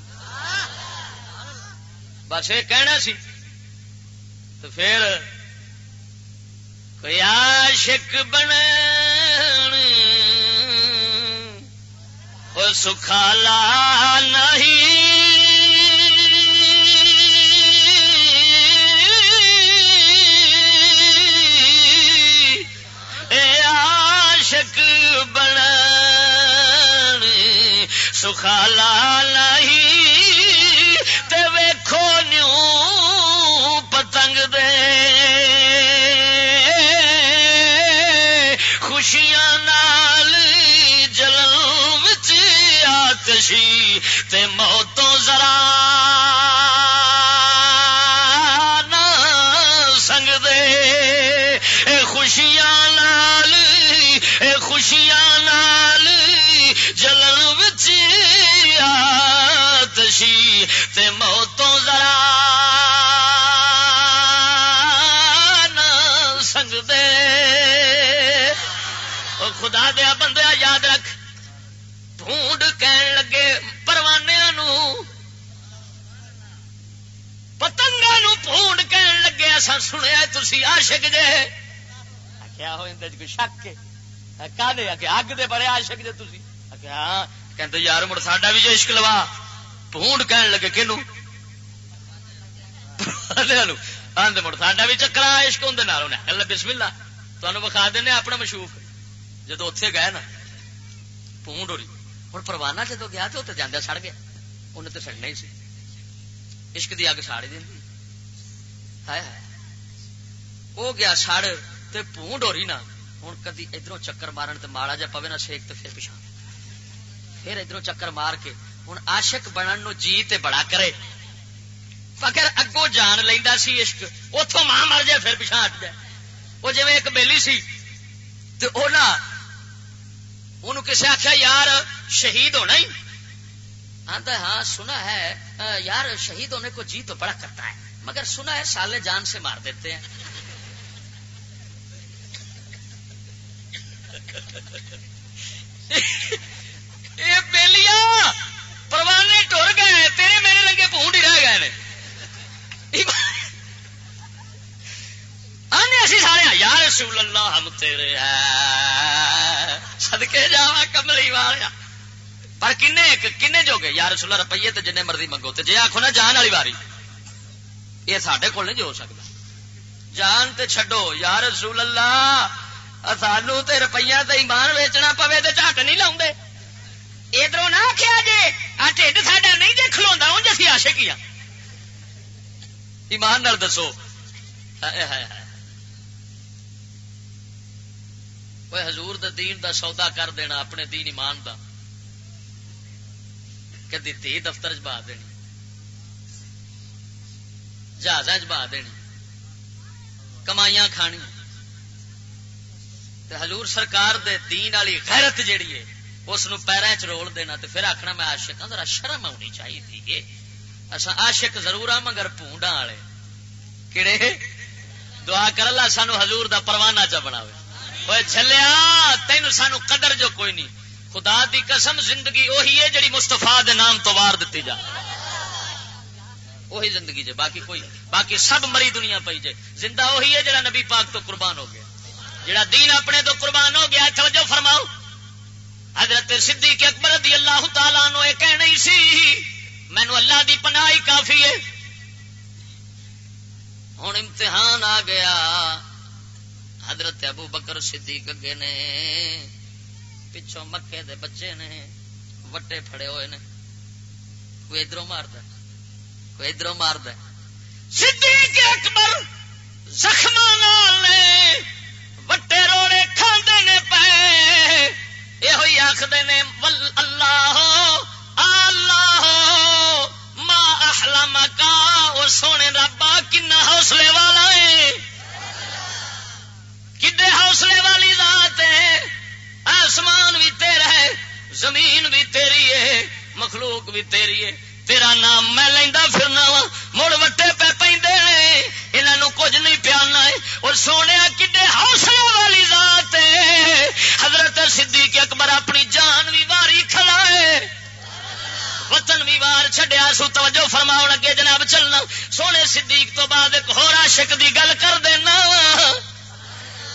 Speaker 1: بس یہ کہنا سی۔ تو پھر کوئی عاشق بن سکھالا نہیں۔ سخالا کہن سنیا تھی آشک جے کیا ہو کوئی شک کہ اگ دے بڑے آشک جے تھی ہاں یار، مڑ ساڈا بھی جو عشق لوا۔ پونڈ کہن لگے مڑ ساڈا بھی چکرا عشق اللہ بسم اللہ دینا اپنا مشوق جدو اتے گئے نا، پونڈ ہو رہی ہوں پروانہ جدو گیا تو اتنے جانا سڑ گیا۔ انہیں تو سڑنا ہی سی۔ عشق دی اگ ساڑی دینی۔ ہائے ہائے۔ وہ گیا سڑ تے پونڈ ہو رہی نا ہوں کدی ادھر چکر مارن تے ماڑا جا پوے نا سیک تو پھر پچھا پھر ادھر چکر مار کے ہوں آشک بنن نو جی تے بڑا کرے۔ فکر اگو جان لینا سی عشق اتوں ماں مر جائے پھر پچھا ہٹ جائے۔ وہ جی ایک بیلی سی تو انہوں کسے آخیا یار شہید ہونا ہی؟ آتا ہاں سنا ہے یار شہید ہونے کو جی تو بڑا کرتا ہے، مگر سنا ہے، سالے جان سے مار دیتے ہیں۔ یہ بیلیا پروانے ٹر گئے تیرے میرے لگے پونڈ ہی رہ گئے آنے اسی سارے یا رسول اللہ، ہم تیرے سدکے جا کملی والا پر کنے کنے جو گے؟ یا رسول اللہ، روپیے تو جن مرضی منگو تو جی آخو نا جان والی باری یہ سڈے کول نہیں جو ہو سکتا جان تے چھڈو، یا رسول اللہ سانو تے روپیہ تے ایمان ویچنا پوے تو جھٹ نہیں لاؤ ادھر نہ آخیا جی آ ٹھڈ ساڈا نہیں جی کھلوا ہوں جی آشے کیا ایمان نال دسو کوئی حضور دا دین دا سودا کر دینا اپنے دین ایمان دا کدی تھی دفتر چ بہا دینی جہاز چ بہا دینی کمائیاں کھانی حضور سرکار دے دین والی غیرت جیڑی ہے، اس پیروں چ رول دینا تو پھر آخنا میں آشک ہوں ذرا شرم آنی چاہیے اصا آشک ضرور ہاں مگر پونڈا والے۔ کہڑے دعا کر اللہ سانو حضور دا پروانہ چ بنا چلیا تین سانو قدر جو کوئی نہیں۔ خدا دی قسم زندگی وہی ہے جڑی مستفا دے نام تو وار دیتی جا۔ وہی زندگی جے، باقی کوئی باقی سب مری دنیا پی جے۔ زندہ وہی ہے جڑا نبی پاک تو قربان ہو گیا۔ جڑا دین اپنے تو قربان ہو گیا، توجہ فرماؤ۔ حضرت صدیق اکبر رضی اللہ تعالیٰ نو یہ کہنا ہی سی مینو اللہ دی پناہ ہی کافی ہے۔ ہوں امتحان آ گیا۔ حضرت ابو بکر صدیق اگے نے، پچھوں مکے دے بچے نے، وٹے پھڑے ہوئے نے۔ کوئی ادھر مارد کوئی ادھر مارد صدیق اکبر زخم نے وٹے روڑے کھاندے نے پے یہ آخر نے اللہ اللہ ماں احلام کا وہ سونے ربا کنا حوصلے والا ہے کڈے حوصلے والی ذات ہے آسمان بھی تیرا ہے زمین بھی تیری ہے مخلوق بھی تیری ہے تیرا نام میں لینا پھرنا وا، مڑ وٹے پہ پہ انہوں کچھ نہیں پیانا ہے۔ اور سونے کڈے حوصلے والی ذات ہے۔ حضرت صدیق اکبر اپنی جان بھی واری کھڑا ہے۔ وطن بھی وار چڈیا سو توجہ فرماؤ اگے جناب چلنا۔ سونے صدیق تو بعد ایک ہو عاشق دی گل کر دینا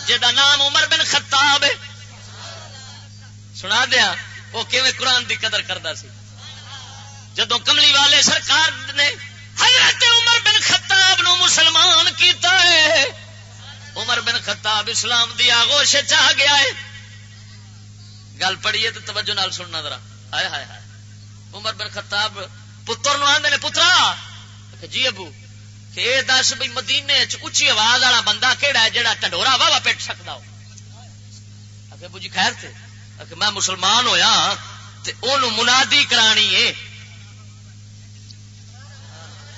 Speaker 1: جا نام عمر بن خطاب سنا دیا، وہ کیون قرآن دی قدر کرتا سی؟ جدو کملی والے سرکار نے حضرت عمر بن خطاب نو مسلمان کیتا ہے، عمر بن خطاب اسلام دی آگوش چاہ گیا ہے۔ گل پڑھیے تو توجہ نال سننا ذرا۔ ہائے ہائے ہائے۔ عمر بن خطاب پتر نو آدھے پترا! جی ابو، کہ یہ دس بھائی مدینے اچھی آواز والا بندہ کہڑا ہے جہاں ٹنڈورا واہ واہ پیٹ سکتا ہو؟ ابو جی خیر تھے میں مسلمان ہویا ہاں تے اونوں منادی کرانی ہے۔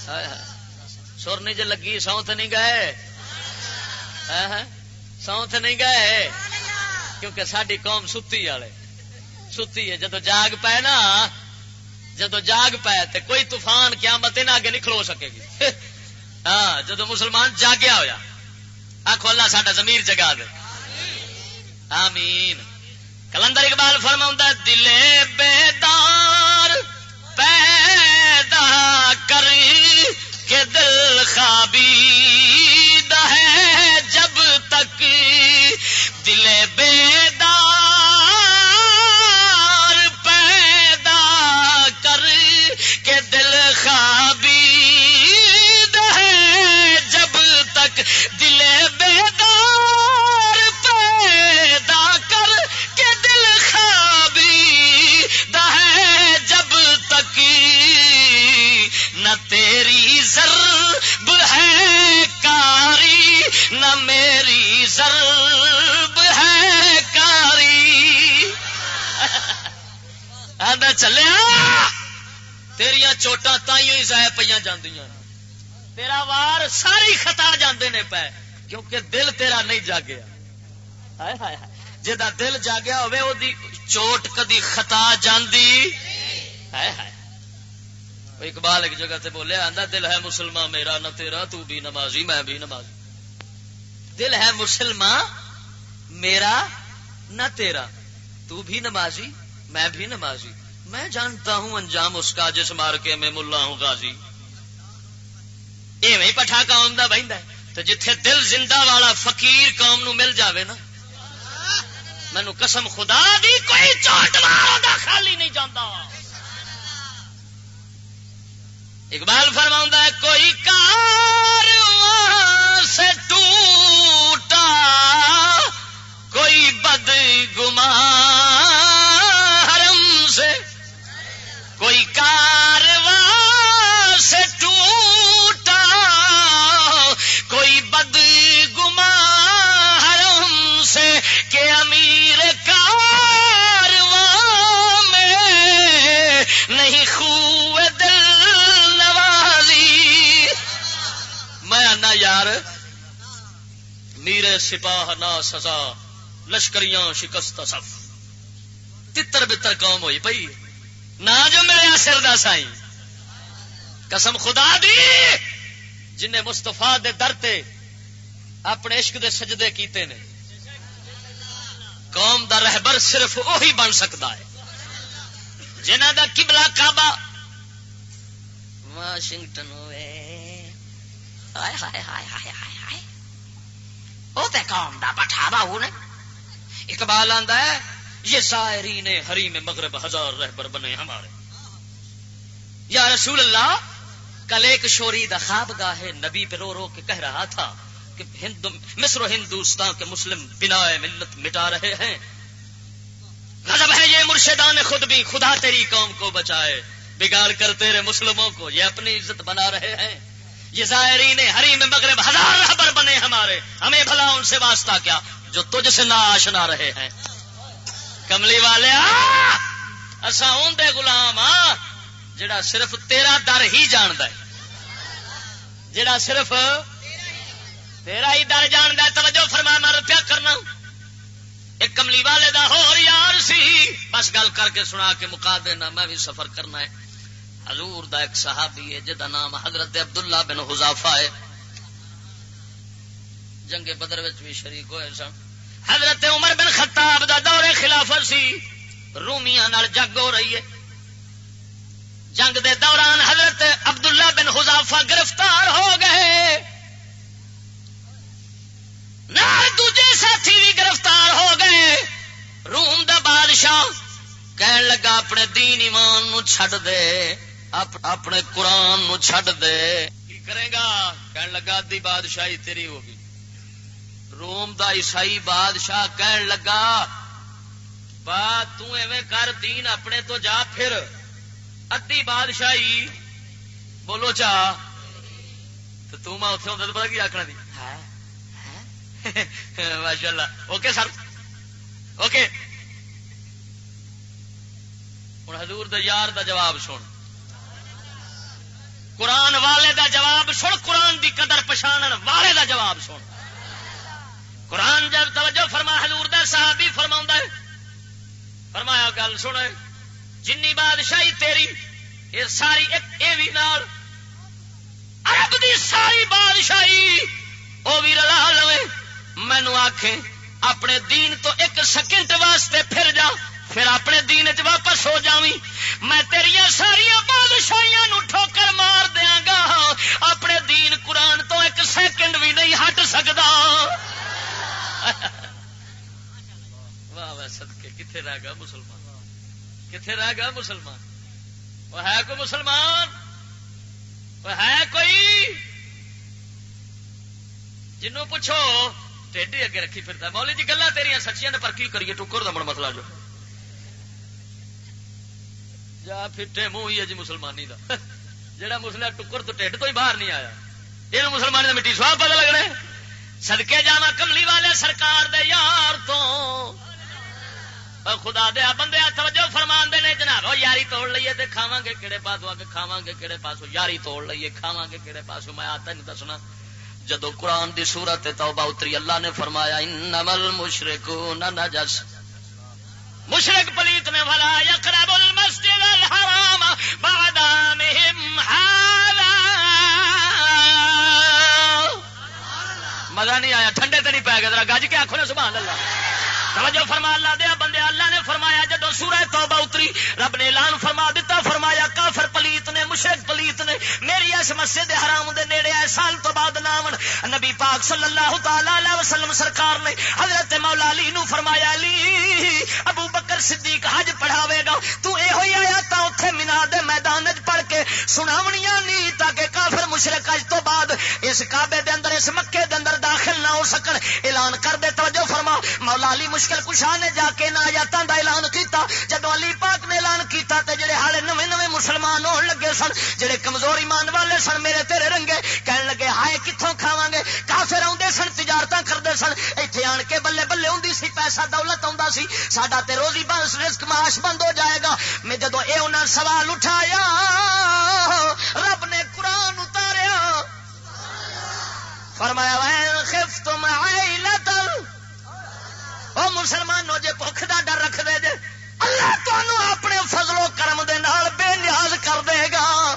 Speaker 1: سر نہیں جی لگی سو تو نہیں گئے؟ سو تو نہیں گئے؟ کیونکہ ساری قوم ستی والے ستی ہے۔ جدو جاگ پائے نا جدو جاگ پائے تو کوئی طوفان کیا مت اگے نہیں کھلو سکے گی۔ ہاں جدو مسلمان جاگیا ہوا آخو اللہ ساڈا زمیر جگا دے۔ آمین۔ کلندر اقبال فرما دلے بیدار پہ پیدا کر کے دل خوابی ہے جب تک دل بیدار نہ میری ضرب ہے کاری۔ چلے چلیا۔ تیریا چوٹا تھی ضائع پہ جاندیاں۔ تیرا وار ساری خطا جاندے نے پے، کیونکہ دل تیرا نہیں جاگیا۔ جا دل جاگیا ہوئے او دی چوٹ کدی خطا جاندی؟ ہائے اقبال ایک جگہ تے بولے آندا دل ہے مسلمان میرا، نہ تیرا تو بھی نمازی، میں بھی نمازی۔ دل ہے مسلمان، میرا نہ تیرا۔ تو بھی نمازی، میں بھی نمازی۔ میں جانتا ہوں انجام اس کا جس مار کے میں ملا ہوں غازی۔ ایویں پٹھا قوم دا بہندا تو جتھے دل زندہ والا فقیر قوم نو مل جاوے نا مینو قسم خدا دی، کوئی چوٹ مارو دا خالی نہیں جانتا اقبال فرما ہے، کوئی کار سے ٹوٹ ٹوٹا کوئی بد گما حرم سے، کوئی کارواں سے ٹوٹا، کوئی بد گما حرم سے کہ امیر کارواں میں نہیں خوب دل نوازی۔ میں آنا یار میرے سپاہ نہ سزا، لشکریاں شکست صف تتر بتر قوم ہوئی پئی۔ نہ جو میرے سر دا سائی قسم خدا دی! جن نے مستفا دے در تے اپنے عشق دے سجدے کیتے نے۔ قوم دا رہبر صرف وہی بن سکتا ہے۔ جنہ دا کبلا کعبہ۔ واشنگٹن ہوئے۔ ہائے ہائے ہائے ہائے ہائے۔ وہ تے قوم دا بٹھاوا ہو نے اقبال آندا ہے، یہ زائرین ہری میں مغرب ہزار رہبر بنے ہمارے۔ یا رسول اللہ، کل ایک شوری دا خواب گاہ نبی پہ رو رو کے کہہ رہا تھا کہ ہند، مصر و ہندوستان کے مسلم بنا ملت مٹا رہے ہیں۔ غضب ہے یہ مرشدان خود بھی، خدا تیری قوم کو بچائے۔ بگاڑ کر تیرے مسلموں کو یہ اپنی عزت بنا رہے ہیں۔ یہ زائرین ہری میں مغرب ہزار رہبر بنے ہمارے۔ ہمیں بھلا ان سے واسطہ کیا جو تجھ سے نہ آشنا رہے ہیں۔ کملی والے اصا دے گلام ہاں جڑا صرف تیرا در ہی جاند جڑا صرف تیرا ہی در جاند توجہ فرما میں روپیہ کرنا؟ ایک کملی والے دا ہور یار سی۔ بس گل کر کے سنا کے مکا دینا میں بھی سفر کرنا ہے۔ حضور دا ایک صحابی ہے جہاں نام حضرت عبداللہ بن حذافہ ہے۔ جنگ بدر بھی شریک ہوئے سن۔ حضرت عمر بن خطاب دا دور خلافت سی۔ رومیاں جنگ ہو رہی ہے۔ جنگ دے دوران حضرت عبداللہ بن حذافہ گرفتار ہو گئے۔ دوجے ساتھی بھی گرفتار ہو گئے۔ روم دا بادشاہ کہن لگا، اپنے دین ایمان نو چھڈ دے۔ اپنے قرآن نو چھڈ دے۔ کی کرے گا؟ کہن لگا دی بادشاہی تیری ہوگی روم دا عیسائی بادشاہ کہن لگا بات کر دین اپنے تو جا پھر۔ ادی بادشاہی بولو چا۔ تو میں اتنے ہوتا تو پتا کی آخنا دی؟ ماشاء اللہ اوکے سر۔ اوکے۔ ہوں حضور دا یار دا جواب سن۔ قرآن والے دا جواب سن، قرآن دی قدر پچھان والے دا جواب سن۔ قرآن جب توجہ فرما، حضور دا صحابی فرما ہے۔ فرمایا، گل سن جنی بادشاہی تیری یہ ساری ایک، اے بھی نال۔ عرب دی ساری بادشاہی وہ بھی رلا لو مینو آخ اپنے دین تو ایک سیکنڈ واسطے پھر جا۔ پھر اپنے دین چ واپس ہو جاوی میں تیریا ساریا بادشاہیاں ٹھوکر مار دیا گا۔ اپنے دین قرآن تو ایک سیکنڈ بھی نہیں ہٹ سکتا واہ واہ سدکے کتنے رہ گا مسلمان؟ کتنے رہ گا مسلمان؟ وہ ہے کوئی مسلمان؟ وہ ہے کوئی؟ جنوں پوچھو ٹھڈی اگے رکھی پھرتا مولی جی گلا تیریا سچیاں پر کی کریے؟ ٹکر کا بڑا مسئلہ جو۔ جا پھٹے منہ ہی ہے جی مسلمانی دا جہاں مسلا ٹکر تو ٹھڈ تو ہی باہر نہیں آیا یہ مسلمانی دا مٹی سواہ پتا لگنا سدکے جا کملی والے سرکار دے یار تو خدا دیا بندے توجہ فرما نے جناب یاری توڑ لیے تے کھاوا گے کہڑے پاسوں آ کے کھاوا گے کہڑے پاسوں یاری توڑ لیے کھاوا گے کہڑے پاسوں میں آتا نہیں دسنا جدو قرآن دی سورت توبہ اتری اللہ نے فرمایا انمل مشرق نجس مشرق پلیت نے بھلا یقرب المسجد الحرام بعد مزہ نہیں آیا، ٹھنڈے تو نہیں پی گیا ذرا گج کے آخو نا، سبحان اللہ۔ توجہ فرما اللہ دیا بندے اللہ نے فرمایا جدو سورہ توبہ اتری، رب نے اعلان فرما دیتا، فرمایا، کافر مشرق پلیت نے میری اس مسجد حرام دے نیڑے آئے سال تو بعد نام نبی پاک صلی اللہ تعالی علیہ وسلم سرکار نے حضرت مولا علی نو فرمایا، علی، ابو بکر صدیق حج پڑھاوے گا، تو اے ہوئی آیا تا اتھے منا دے میدان پڑھ کے سناونیاں نہیں تاکہ کافر مشرق اج تو بعد اس کعبے دے اندر، اس مکے دے اندر داخل نہ ہو سکن۔ اعلان کر دے، توجہ فرما۔ مولا علی مشکل مشکل کشا نے جا کے نایاتوں کا اعلان کیتا۔ جب علی پاک نے اعلان کیتا تے جڑے ہالے نوے نوے مسلمان ہون لگے سن، جڑے کمزور ایمان والے سن، میرے تیرے رنگے کہن لگے، ہائے کتوں کھاواں گے؟ کافر آدھے سن تجارت کرتے سن۔ اتنے آن کے بلے بلے ہوں سی، پیسہ دولت آتا سی۔ ساڈا تے روزی بس رزق معاش بند ہو جائے گا۔ میں جدو اے انہیں سوال اٹھایا، رب نے قرآن فرمایا وین خف تم آئی وہ مسلمانوں، جے بخ کا ڈر رکھ دے جے، اللہ تمہوں اپنے فضل و کرم دے نال بے نیاز کر دے گا۔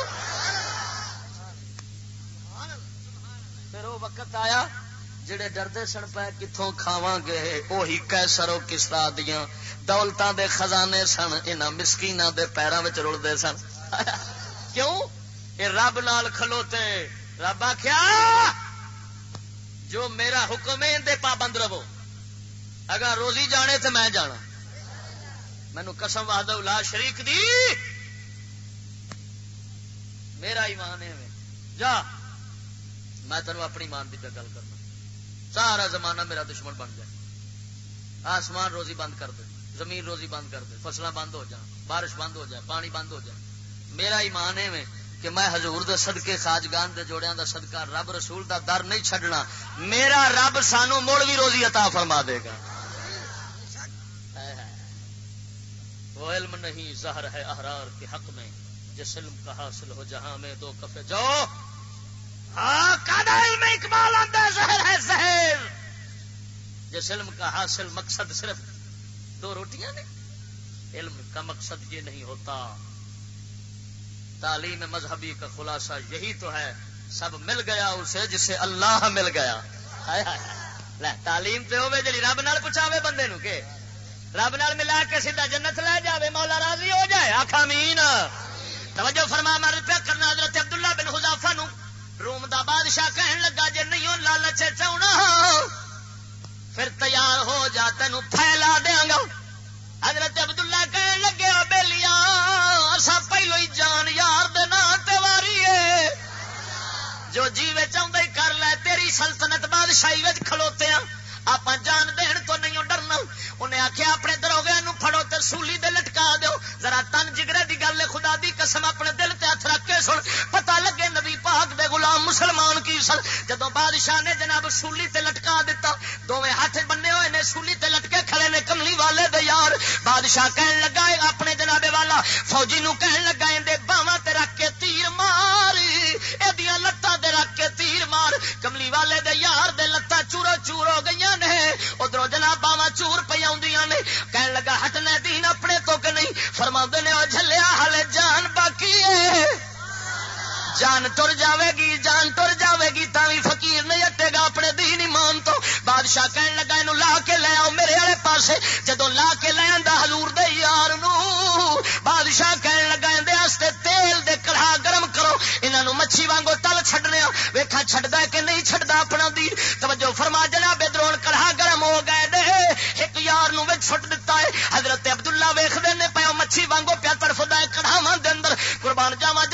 Speaker 1: پھر وہ وقت آیا جڑے ڈردے سن پے کتوں کھاوا گے؟ وہی کیسرو کسرا دیا دولتوں دے خزانے سن یہاں مسکین دے پیروں میں رلتے سن۔ کیوں؟ یہ رب نال کھلوتے۔ رب آخیا جو میرا حکم ہے دے پابند رہو۔ اگر روزی جانے تو میں جانا۔ مینو قسم واد لا شریک دی۔ میرا ایمان ہے۔ جا۔ میں تینوں اپنی مان کی گل کرنا۔ سارا زمانہ میرا دشمن بن جائے۔ آسمان روزی بند کر دے۔ زمین روزی بند کر دے۔ فصل بند ہو جائیں بارش بند ہو جائے۔ پانی بند ہو جائے۔ میرا ایمان ہے۔ کہ میں حضور دے صدقے، خاجگان دے جوڑیاں دا صدقہ، رب رسول دا در نہیں چھڈنا۔ میرا رب سانو مڑ بھی روزی عطا فرما دے گا۔ وہ علم نہیں، زہر ہے احرار کے حق میں۔ جس علم کا حاصل ہو جہاں میں دو کفے جاؤ۔ ہاں علم اقبال آتا زہر ہے زہر۔ جس علم کا حاصل مقصد صرف دو روٹیاں نے۔ علم کا مقصد یہ نہیں ہوتا۔ تعلیم مذہبی کا خلاصہ یہی تو ہے، سب مل گیا اسے جسے اللہ مل گیا۔ تعلیم تو ہوے جی رب نال پوچھاوے بندے نو کہ رب نال ملا کے سیدھا جنت لے جاوے، مولا راضی ہو جائے۔ آخا مین توجہ فرما مر پیا کرنا، حضرت عبداللہ بن حذافہ نو روم دا بادشاہ کہن لگا، جے نہیں لالچ چاہنا پھر تیار ہو جا تین پھیلا دیا گا حضرت عبداللہ کہن لگے بےلیا اصا پہلو ہی جان یار دواری جو جیوے چاہتا ہی کر لے، تیری سلطنت بادشاہی کھلوتے ہیں آپ جان دین تو نہیں ڈرنا انہیں آخیا اپنے دروگے فڑو تے سولی دے لٹکا دو ذرا تن جگرے دی گل خدا دی قسم، اپنے دل تے ہاتھ رکھ کے سن۔ پتا لگے نبی غلام مسلمان کی سن. جدو بادشاہ نے جناب سولی تے لٹکا دیتا دونوں ہاتھ بننے ہوئے نے، سولی تے لٹکے کھڑے نے کملی والے دے یار. بادشاہ کہن لگا اپنے جناب والا. فوجی نو کہن لگا، اندے باواں تے رکھ کے تیر مار. ادیاں لتاں تے رکھ کے تیر مار. کملی والے دے یار دے لتاں چورو چور ہو گئی نے. ادھر جناب باواں چور پہ آدیاں نے. جان تر جاوے گی جان تر جاوے گی تھی فقیر نہیں ہٹے گا اپنے دین ایمان تو۔ بادشاہ کہن لگا یہ لا کے لے آؤ میرے والے پاسے۔ جدو لا کے لے آتا ہزور دے یار نو، بادشاہ کہن لگا اندر تیل دے کڑھا گرم کرو۔ انہوں مچھی وانگو تل چڈنے ویخا چڈتا کہ نہیں چڈتا اپنا دین؟ توجہ فرما جنا بے درون کڑھا گرم ہو گئے دے ایک یار نو چھٹ دتا ہے۔ حضرت عبداللہ ویخ دے پہ مچھی وانگو پیا طرف دے کڑھاوا دے اندر۔ قربان جاوا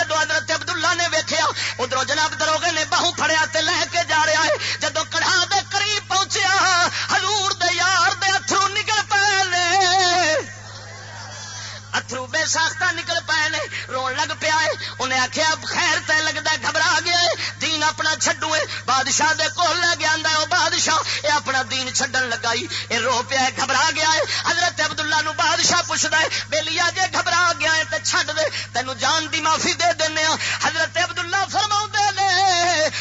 Speaker 1: اترو بے ساختہ نکل پے نے رو لگ پیا ہے۔ انہیں آخیا خیر تے لگتا گھبرا گیا ہے۔ دین اپنا چڈو ہے۔ بادشاہ دے کول لے گیا ہے وہ بادشاہ۔ یہ اپنا دین چڈن لگائی یہ رو پیا ہے، گھبرا گیا ہے۔ حضرت عبداللہ نو بادشاہ پوچھتا ہے بے لیا جی گھبرا گیا ہے تو چڈ دے۔ تین جان دی معافی دے دینا ہاں۔ حضرت عبداللہ فرما نے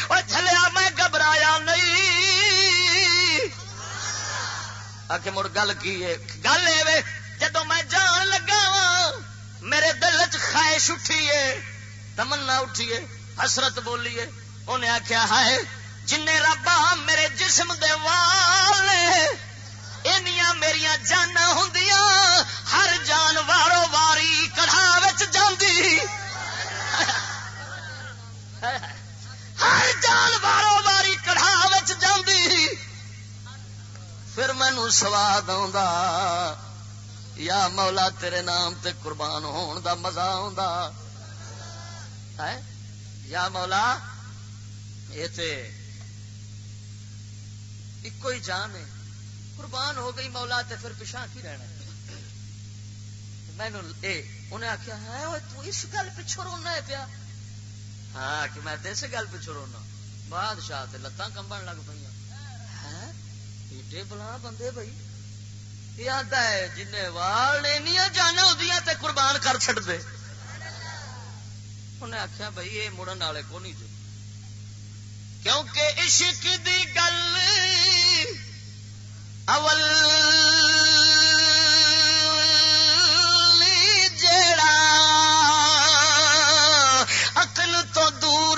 Speaker 1: اور چلیا میں گھبرایا نہیں۔ آ کے مڑ گل کی ہے؟ جدو میں خواہش اٹھیے تمنا اٹھیے حسرت بولیے انہیں آخیا ہے جن ربا میرے جسم دے وال اینیاں میرا جانا ہوں ہر جان وارو واری کڑھا جاندی۔ ہر جان وارو واری کڑھا جاندی۔ پھر مینو سواد آ یا مولا تیرے نام تے قربان ہون دا مزہ آ یا مولا، یہ ایک ہی جان ہے۔ قربان ہو گئی مولا تے پھر پچھا کی رہنا مینو انہیں آخیا ہے تو اس گل پچھو رونا ہے پیا؟ ہاں کہ میں اس گل پچھو رونا۔ بادشاہ لتاں کمبن لگ پہ ایڈے بلا بندے بھائی۔ یہ آتا ہے جن وال جانا ادیا تے قربان کر چڑ دے انہیں آخیا بھائی یہ مڑن والے کو نہیں جو کیونکہ عشق دی گل اول جڑا اکل تو دور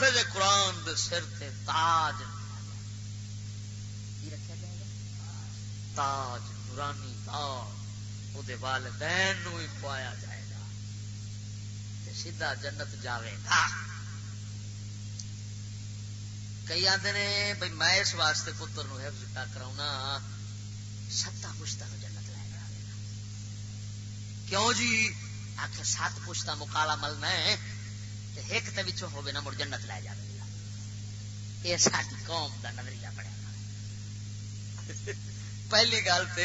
Speaker 1: حافظ قرآن دے سر تے تاج رکھا جائے گا؟ تاج نورانی تاج وہ والدین نو ہی پوایا جائے گا سیدھا جنت جاوے گا۔ کئی آتے نے بھائی میں اس واسطے پتر نو حفظ کا کرا ستا پشتا جنت لے جا کیوں جی؟ آخر سات پشتا مکالا ملنا ہے۔ ایک تو ہوگی نا مڑ جنت لے جائے یہ ساری قوم کا نظریہ پڑیا پہلی گل تو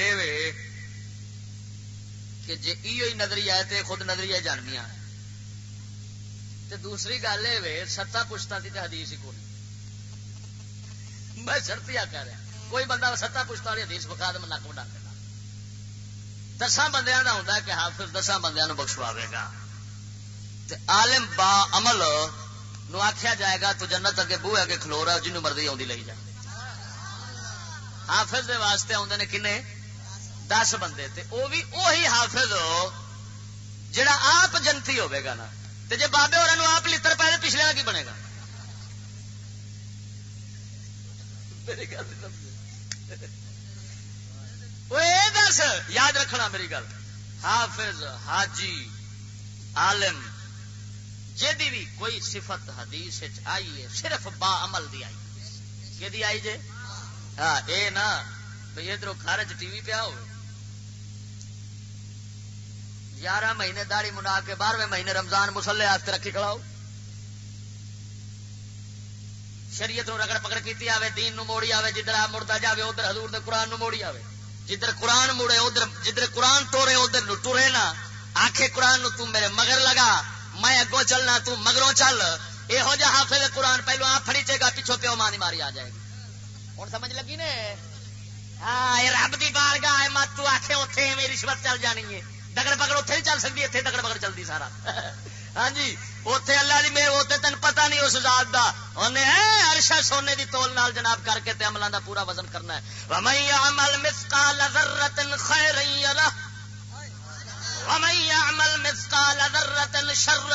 Speaker 1: کہ جی یہ نظریہ ہے تو خود نظریہ جانمیا دوسری گل یہ ستا پشتا کی تو حدیث ہی کون میں شرطیا کہہ رہا کوئی بندہ ستا پوچھتا والی حدیث بکا دے نک بڑا کرنا دساں بندیاں دا ہوندا کہ حافظ دساں بندیاں نو بخشواوے گا۔ عالم با عمل نو آکھیا جائے گا تو جنت اگے بوئے اگے کھلو رہا جنوں مرضی اوندی لئی جا۔ حافظ دے واسطے اوندے نے کنے؟ دس بندے تے او بھی اوہی حافظ ہو جڑا آپ جنتی ہوے گا نا۔ تے جے بابے ہوراں آپ لتر پے پچھلے کا کی بنے گا؟ دس، یاد رکھنا میری گل۔ حافظ حاجی عالم جی بھی کوئی صفت حدیث آئی ہے، صرف با عمل دی آئی کہ آئی جے؟ ہاں اے نا، بھئی ادھر گھر چ ٹی وی پیا ہو گیارہ مہینے داڑی منا کے بارہویں مہینے رمضان مسلے آستے رکھی کھڑاؤ شریعت نو رگڑ پکڑ کیتی آوے، دین نو موڑی آوے، جدھر آپ مڑتا جاوے، ادھر حضور دے قرآن نو موڑی آوے۔ جدھر قرآن مڑے ادھر جدھر قرآن توڑے، ادھر ٹرے نا۔ آخے قرآن نو تم میرے مگر لگا۔ میں اگوں چلنا تم مگروں چل۔ یہو جہ حافظ قرآن پہلو آپ فڑی چے گا، پیچھو پیو مانی ماری آ جائے گی۔ ہوں سمجھ لگی نے؟ ہاں رب کی بار گاہ مت تو آخے اتنے میری رشوت چل جانی ہے۔ دگڑ پکڑ اتنے نہیں چل سکتی اتنے دگڑ پکڑ چلتی سارا۔ ہاں جی اتے اللہ کی میرے اتنے تین پتا نہیں اس ذات کا انہیں ارشا سونے کی تول نال جناب کر کے عملوں کا پورا وزن کرنا ہے۔ عمل مسکال خیر عمل مسکال شر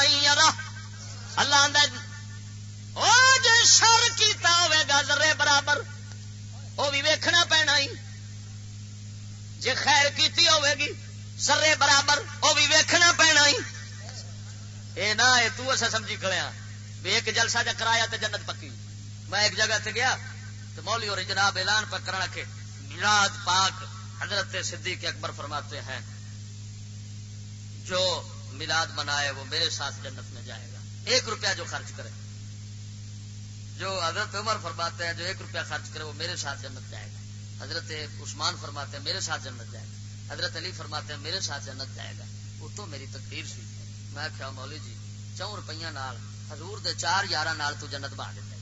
Speaker 1: اللہ جو شر کیتا ہوئے گا ذرے برابر وہ بھی ویکھنا پینا ہی۔ جی خیر کیتی ہوئے گی سرے برابر وہ بھی ویکھنا پینا ہی۔ اے نا، اے تو اسا سمجھی کھڑیا ہاں۔ بھی ایک جلسہ جا کرایا تے جنت پکی۔ میں ایک جگہ تے گیا تو مولی اور جناب اعلان پر کرنا کہ میلاد پاک حضرت صدیق اکبر فرماتے ہیں۔ جو میلاد منائے وہ میرے ساتھ جنت میں جائے گا۔ ایک روپیہ جو خرچ کرے۔ جو حضرت عمر فرماتے ہیں جو ایک روپیہ خرچ کرے وہ میرے ساتھ جنت جائے گا۔ حضرت عثمان فرماتے ہیں میرے ساتھ جنت جائے گا۔ حضرت علی فرماتے ہیں میرے ساتھ جنت جائے گا۔ وہ تو میری تقریر سی۔ میں کیا مولی جی چون روپیہ نال، حضور دے چار یار تو جنت بہا دیتا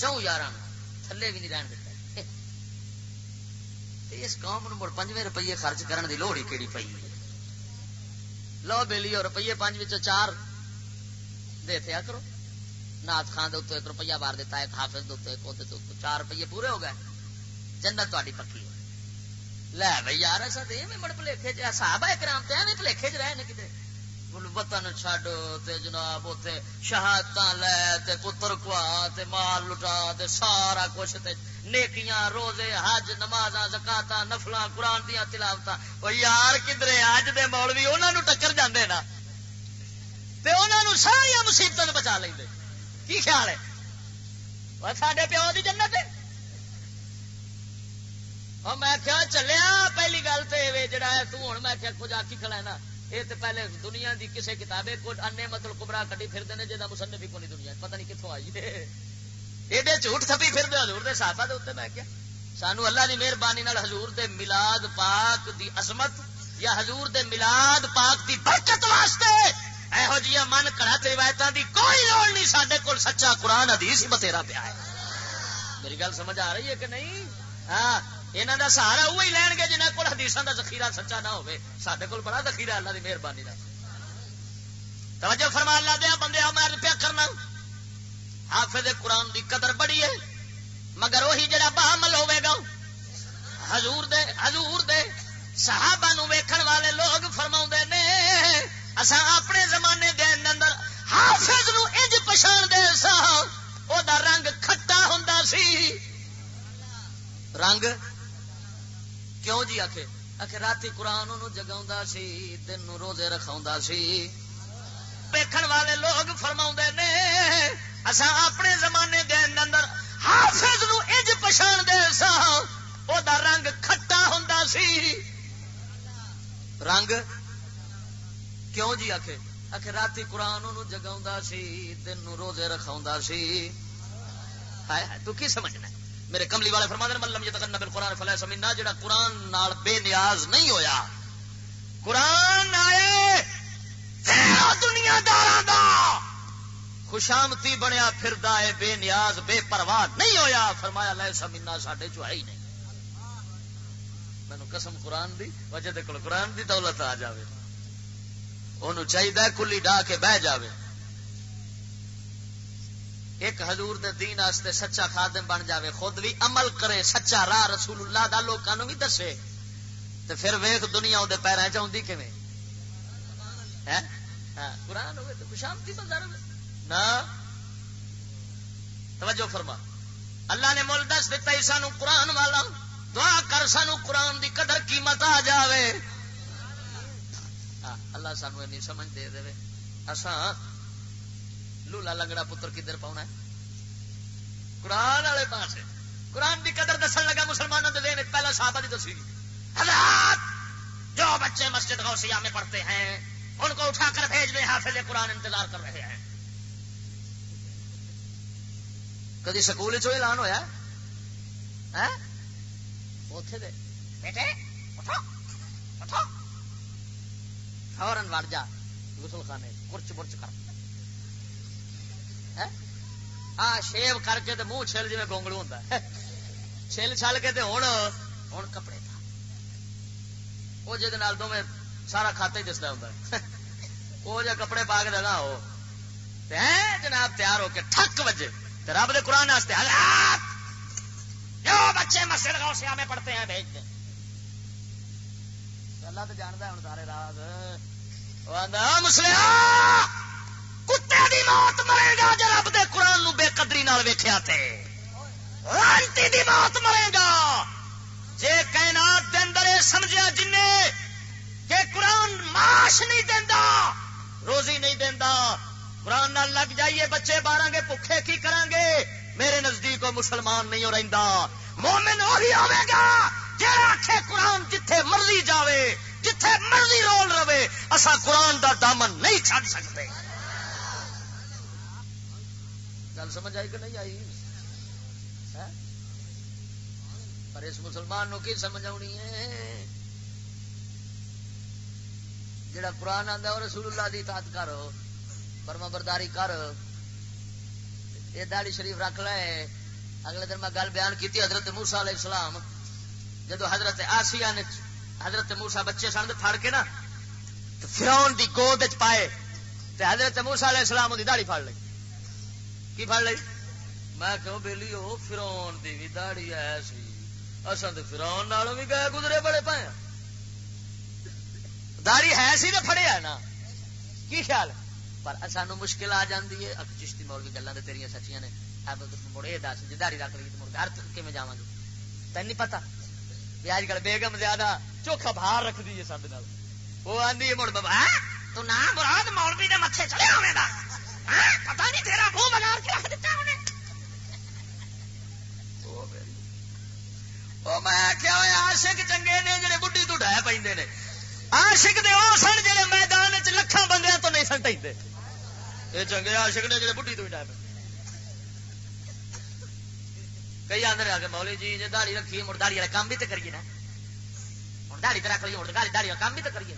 Speaker 1: چون یار تھلے بھی نہیں رہن دیتا۔ اس قوم نو پنجویں روپیے خرچ کرن دی لوڑ ہی کہڑی پی لو بیلی اور روپیے پانچ چار دے تھیا کرو۔ نات خان دے ایک روپیہ بار دیتا ہے حافظ دے ایک تو چار روپیے پورے ہو گئے۔ جنت تہاڈی پکی ہے لے بھائی یار اسا تو میں مڑ پلیخے جے صحابہ کرام تے ایویں پلیخے چ رہے نے کتے وطن چھڈ تے جناب اوتے شہادتاں لے تے پتر کوا تے مال لٹا تے سارا کچھ تے نیکیاں روزے حج نمازاں زکاتاں نفلاں قرآن دیاں تلاوتاں او یار کدرے اج دے مولوی انہاں نو ٹکر جاندے نا تے انہاں نو ساری مصیبتاں بچا لیندے کی خیال ہے وہ ساڈے پیو دی جنت ہے میں کیا چلیا پہلی گل تو جڑا ہے تم میں کیا کچھ آکی کھڑا ہے نا یہ تو پہلے دنیا دی کسے کتابیں کچھ انے مطلب کبرا کٹی پھرتے ہیں جہاں مسنف بھی کونی دنیا، پتہ نہیں کتوں آئی ایڈے جھوٹ تھپی پھر حضور دے صحابہ دے اتنے میں کیا؟ سانو اللہ دی مہربانی حضور دے ملاد پاک دی عظمت یا حضور دے ملاد پاک دی برکت واسطے یہو جی من کڑت روایت دی کوئی لوڑ نہیں سڈے کول سچا قرآن حدیث ہی بتھیرا پیا ہے۔ میری گل سمجھ آ رہی ہے کہ نہیں؟ ہاں یہاں کا سہارا وہی لین گے جنہیں کو حدیث کا ذخیرہ سچا نہ ہوے سڈے کول بڑا ذخیرہ اللہ کی مہربانی کا توجہ فرما اللہ دیا بندے میں پیا کرنا حافظ قرآن دی قدر بڑی ہے مگر وہی جڑا بہمل ہوے گا حضور دے حضور دے صحابہ نو ویکھن والے لوگ فرما نے اسا اپنے زمانے دے اندر حافظ نو انج پچھان دے سا او دا رنگ کھٹا ہوندا سی رنگ کیوں جی آخ آخ رات قرآن جگا سی، دن روزے رکھا سی۔ دیکھن والے لوگ فرما نے اصا اپنے زمانے دے اندر حافظ نو اج پچھان دے سا او دا رنگ کھٹا ہوں سی۔ رنگ؟ کیوں جی آخ آخ رات قرآن جگا سی، دن روزے رکھا سی۔ تو کی سمجھنا میرے کملی والے فرما دے ملم یہ تک قرآن فلاح سمینا جڑا قرآن نال بے نیاز نہیں ہویا. قرآن آئے دنیا دار دا. خوشامتی بنیا پھر ہے بے نیاز، بے پرواہ نہیں ہویا. فرمایا لے سمینا ساڈے چ ہے ہی نہیں. مینو قسم قرآن دی، وجہ دے کول قرآن دی دولت آ جائے انہوں چاہیے کلی ڈا کے بہ جاوے۔ ایک حضور دے دین آستے سچا خادم بن جاوے، خود بھی عمل کرے، سچا راہ رسول اللہ دا لوگوں بھی دسے۔ تو پھر ویخ دنیا وہ پیروں چاہتی کھے قرآن ہوئے تو خوشامتی بازار نہ توجہ فرما۔ اللہ نے مل دس دیتا ہی سانو قرآن والا، دعا کر سانو قرآن دی قدر قیمت آ جاوے۔ ہاں، اللہ سانو این سمجھ دے دے اساں لولا لنگڑا پتر کدھر پاؤنا ہے؟ قرآن والے پاس قرآن کی قدر دسن لگا مسلمانوں کے دین پہلا صحابہ دی دسی۔ حضرات، جو بچے مسجد غوثیہ میں پڑھتے ہیں، ان کو اٹھا کر بھیج دیں حافظ قرآن انتظار کر رہے ہیں۔ کدی سکول اعلان ہوا دے۔ بیٹے، اٹھو اٹھو۔ فورن وڑ جا گسل خانے کرچ برچ کر۔ آ شیو کر کے منہ چھل جی گونگلو ہوں چھل چھل کے ہوں ہوں کپڑے وہ جی دونوں سارا کھاتا ہی دستا ہوں وہ جا کپڑے پا کے دگا ہو۔ جناب تیار ہو کے ٹھک بجے رب دے قرآن حضرات جو بچے مسجد گاؤں سے پڑھتے ہیں، بھیج دیں۔ اللہ تو جانتا ہے ہوں سارے راز۔ مسلم دی موت مرے گا جو رب دے قرآن نو بے قدری نال ویکھیا تے۔ لانتی دی موت مرے گا۔ جے کائنات دے اندر اے سمجھیا جن کہ قرآن معاش نہیں دینا روزی نہیں دینا قرآن نال لگ جائیے بچے بارہ گے بھوکھے کی کریں گے میرے نزدیک مسلمان نہیں ہو رہا مومن وہی ہوے گا جڑا آخے قرآن جتھے مرضی جاوے، جتھے مرضی رول رہے اصا قرآن دا دامن نہیں چھڈ سکتے۔ گل سمجھ آئی کہ نہیں آئی؟ پر اس مسلمان نو کی سمجھ آنی ہے؟ جڑا قرآن آتا وہ رسول اللہ دی اطاعت کرو فرما برداری کر۔ یہ داڑی شریف رکھ لے۔ اگلے دن میں گل بیان کی حضرت موسا علیہ السلام۔ جدو حضرت آسیا نے حضرت موسا بچے سن پھڑ کے نا، تو فراؤن دی گود پائے، تے حضرت موسا علیہ السلام دی داڑی پھڑ لی کی پھڑ لی میں کہوں بہلی وہ فراؤن دی بھی داڑی ایسی۔ اصل تو فراؤن نالوں بھی گئے گزرے بڑے پائے ہاں۔ داڑی ہے سی تو فڑیا نا۔ کی خیال پر سانو مشکل آ جاتی ہے۔ چشتی مول بھی گلا تیریا سچیاں نے۔ مڑے دس جی داڑی رکھ لی مڑ گھر کم جا گے تین نہیں پتا بھی اج کل بیگم زیادہ چوکھا باہر رکھ دی سب وہ آدھی مڑ بابا ہاں؟ تو نہ مراد مولوی دے متے چلے ہونے کا پتا نہیں تیرا منہ بنا کے رکھ دیتا انہیں. میں کیا آشک چنگے نے جڑے بڈی تو ڈہ پہ آشک دے وہ سن جڑے میدان چ لکھان بندے تو نہیں سن ٹھنڈے یہ چنگے آشک نے جڑے بڈی تو ہی ڈائے کئی آدھے آ کے مولی جی جی دہڑی رکھی مڑ دہڑی والا کام بھی تو کریے نا۔ ہوں دہڑی تو رکھ لیے مڑ دہڑی دہڑی کام بھی تو کریے۔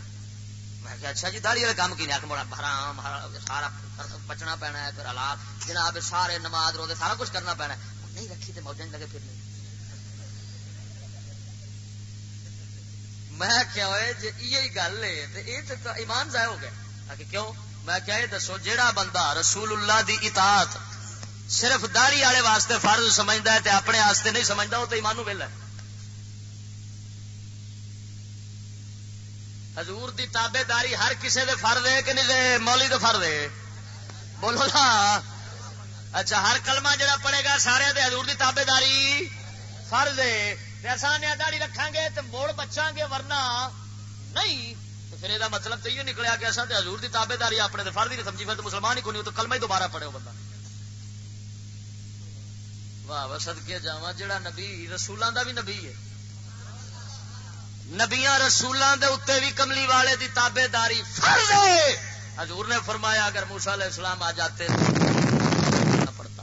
Speaker 1: میں کہ اچھا جی دہڑی والا کام کی نہیں? مڑا حرام سارا بچنا پینا ہے، پھر حالات جناب، سارے نماز رو سارا کچھ کرنا پینا نہیں رکھی تو موجہ نہیں لگے پھر نہیں۔ میں کیا ہوئے جی یہی گل ہے تو یہ تو ایمان ضائع ہو گیا. کہ کیوں؟ میں کیا یہ دسو، جیڑا بندہ رسول اللہ دی اطاعت صرف داڑی والے واسطے فرض سمجھتا ہے تے اپنے واسطے نہیں سمجھتا وہ تو ایمانو ویلا ہے۔ حضور دی تابے داری ہر کسے دے فرض ہے کہ نہیں مولی دے فرض ہے۔ بولو نا۔ اچھا ہر کلمہ جڑا پڑے گا سارے دے حضور دی تابے داری فرض ہے آسان دہڑی رکھا گے تو موڑ بچا گے ورنہ نہیں۔ تو پھر یہ مطلب تو یہ نکلیا کہ اصل حضور کی تابے داری اپنے دے فرد نہیں سمجھی۔ پھر تو مسلمان ہی کونی تو کلمہ ہی دوبارہ پڑے ہو بندہ۔ واہ واہ سدکے جا جا نبی رسولوں کا بھی نبی ہے۔ نبیا رسولوں کے اتنے بھی کملی والے کی تابے داری فرض ہے۔ حضور نے فرمایا، اگر موسا علیہ السلام آ جاتے پڑتا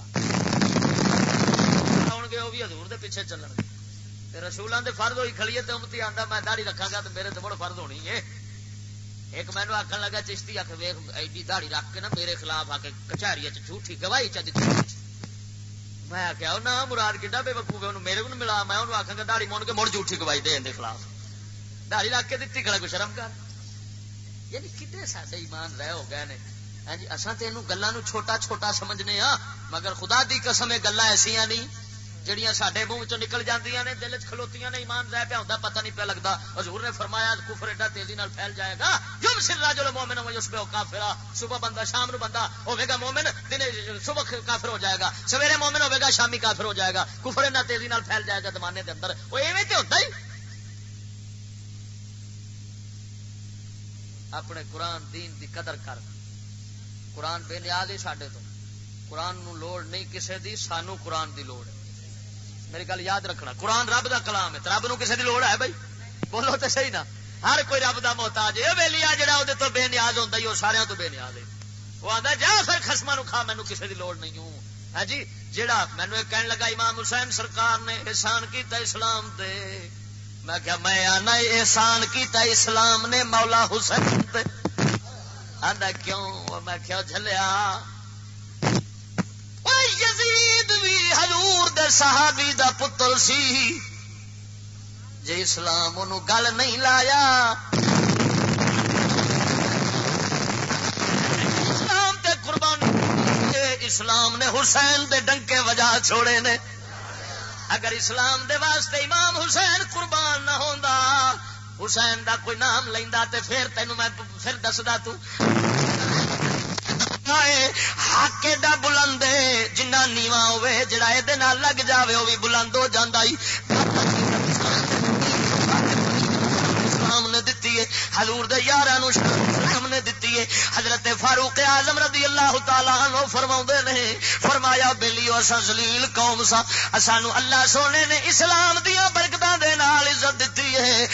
Speaker 1: آن گے وہ بھی حضور دے پیچھے چلن گے۔ رسولوں کے فرد ہوئی کھڑی تو امتی آتا میں دہڑی رکھا گا تو میرے تو بڑا فرد ہونی ہے۔ ایک مینو آخر لگا، چشتی آخ ویخ ایڈی جی دہڑی رکھ کے نا میرے خلاف آ کے کچہری جھوٹھی گواہی چ دیتی میں آخیا نہ مراد کھا بے وقوف میرے کو ملا، میں آخا گا دہڑی من کے مڑ جھوٹھی گواہی دے خلاف۔ دہڑی رکھ کے دیتی کھڑا کو شرم کر؟ یعنی کتنے سارے ایمان رہ ہو گئے نے؟ ہاں جی اصا تو یہ گلوں چھوٹا چھوٹا سمجھنے ہاں مگر خدا دی قسم گلا ایسا نہیں جہیا سڈے منہ چ نکل جاتی نے، دل چ نے، ایمان رہ پیا ہوتا پتہ نہیں پیا لگتا حضور نے فرمایا، کفر ایڈا تیزی نال پھیل جائے گا۔ جم سرا جو مومن ہو اس پہ کافرا۔ صبح بندہ شام نو بندہ ہوے گا مومن، دن صبح کافر ہو جائے گا۔ سویرے مومن ہوے گا، شامی کافر ہو جائے گا۔ کفر ایڈا تیزی نال پھیل جائے گا زمانے کے اندر۔ وہ ایویں تو ہوتا ہی؟ اپنے قرآن دین دی قدر کر۔ قرآن بے نیاز ہی سڈے تو۔ قرآن نو لوڑ نہیں کسے دی، سانو قرآن دی لوڑ ہے۔ میری گل یاد رکھنا، قرآن رب دا کلام ہے رب نو کسے دی لوڑ ہے بھائی؟ بولو تو صحیح نا۔ ہر کوئی رب دا محتاج ہے۔ ویلی جڑا وہ تو بے نیاز ہوتا ہے وہ سارا تو بے نیاز ہے۔ وہ آتا جا پھر خسما نو کھا مینو کسی دی لوڑ نہیں ہوں۔ ہاں جی جہاں مینو کہنے لگا، امام حسین سرکار نے احسان کیتا اسلام دے میں کیا میں آنا احسان کیتا اسلام نے مولا حسین دے آدھا کیوں؟ میں کیا جلیا یزید بھی حضور دے صحابی دا پتر سی۔ جی اسلام ان گل نہیں لایا۔ اسلام تے قربان۔ اسلام نے حسین دے ڈنکے وجہ چھوڑے نے۔ اگر اسلام دے واسطے امام حسین قربان نہ ہوندا، حسین دا کوئی نام لینا تے پھر تینوں میں پھر دسدا تو۔ حق ایڈا بلند جنہ نیواں ہوے جڑا یہ لگ جاوے وہ بھی بلند ہو جاتا اسلام نے دتی ہے، حضور دے یاراں نو اسلام نے دتی ہے حضرت فاروق اعظم رضی اللہ تعالی عنہ فرماوندے نے، فرمایا بیلیو اساں ذلیل قوم سا اسانو اللہ سونے نے اسلام دیاں برکتاں دے نال عزت دتی ہے۔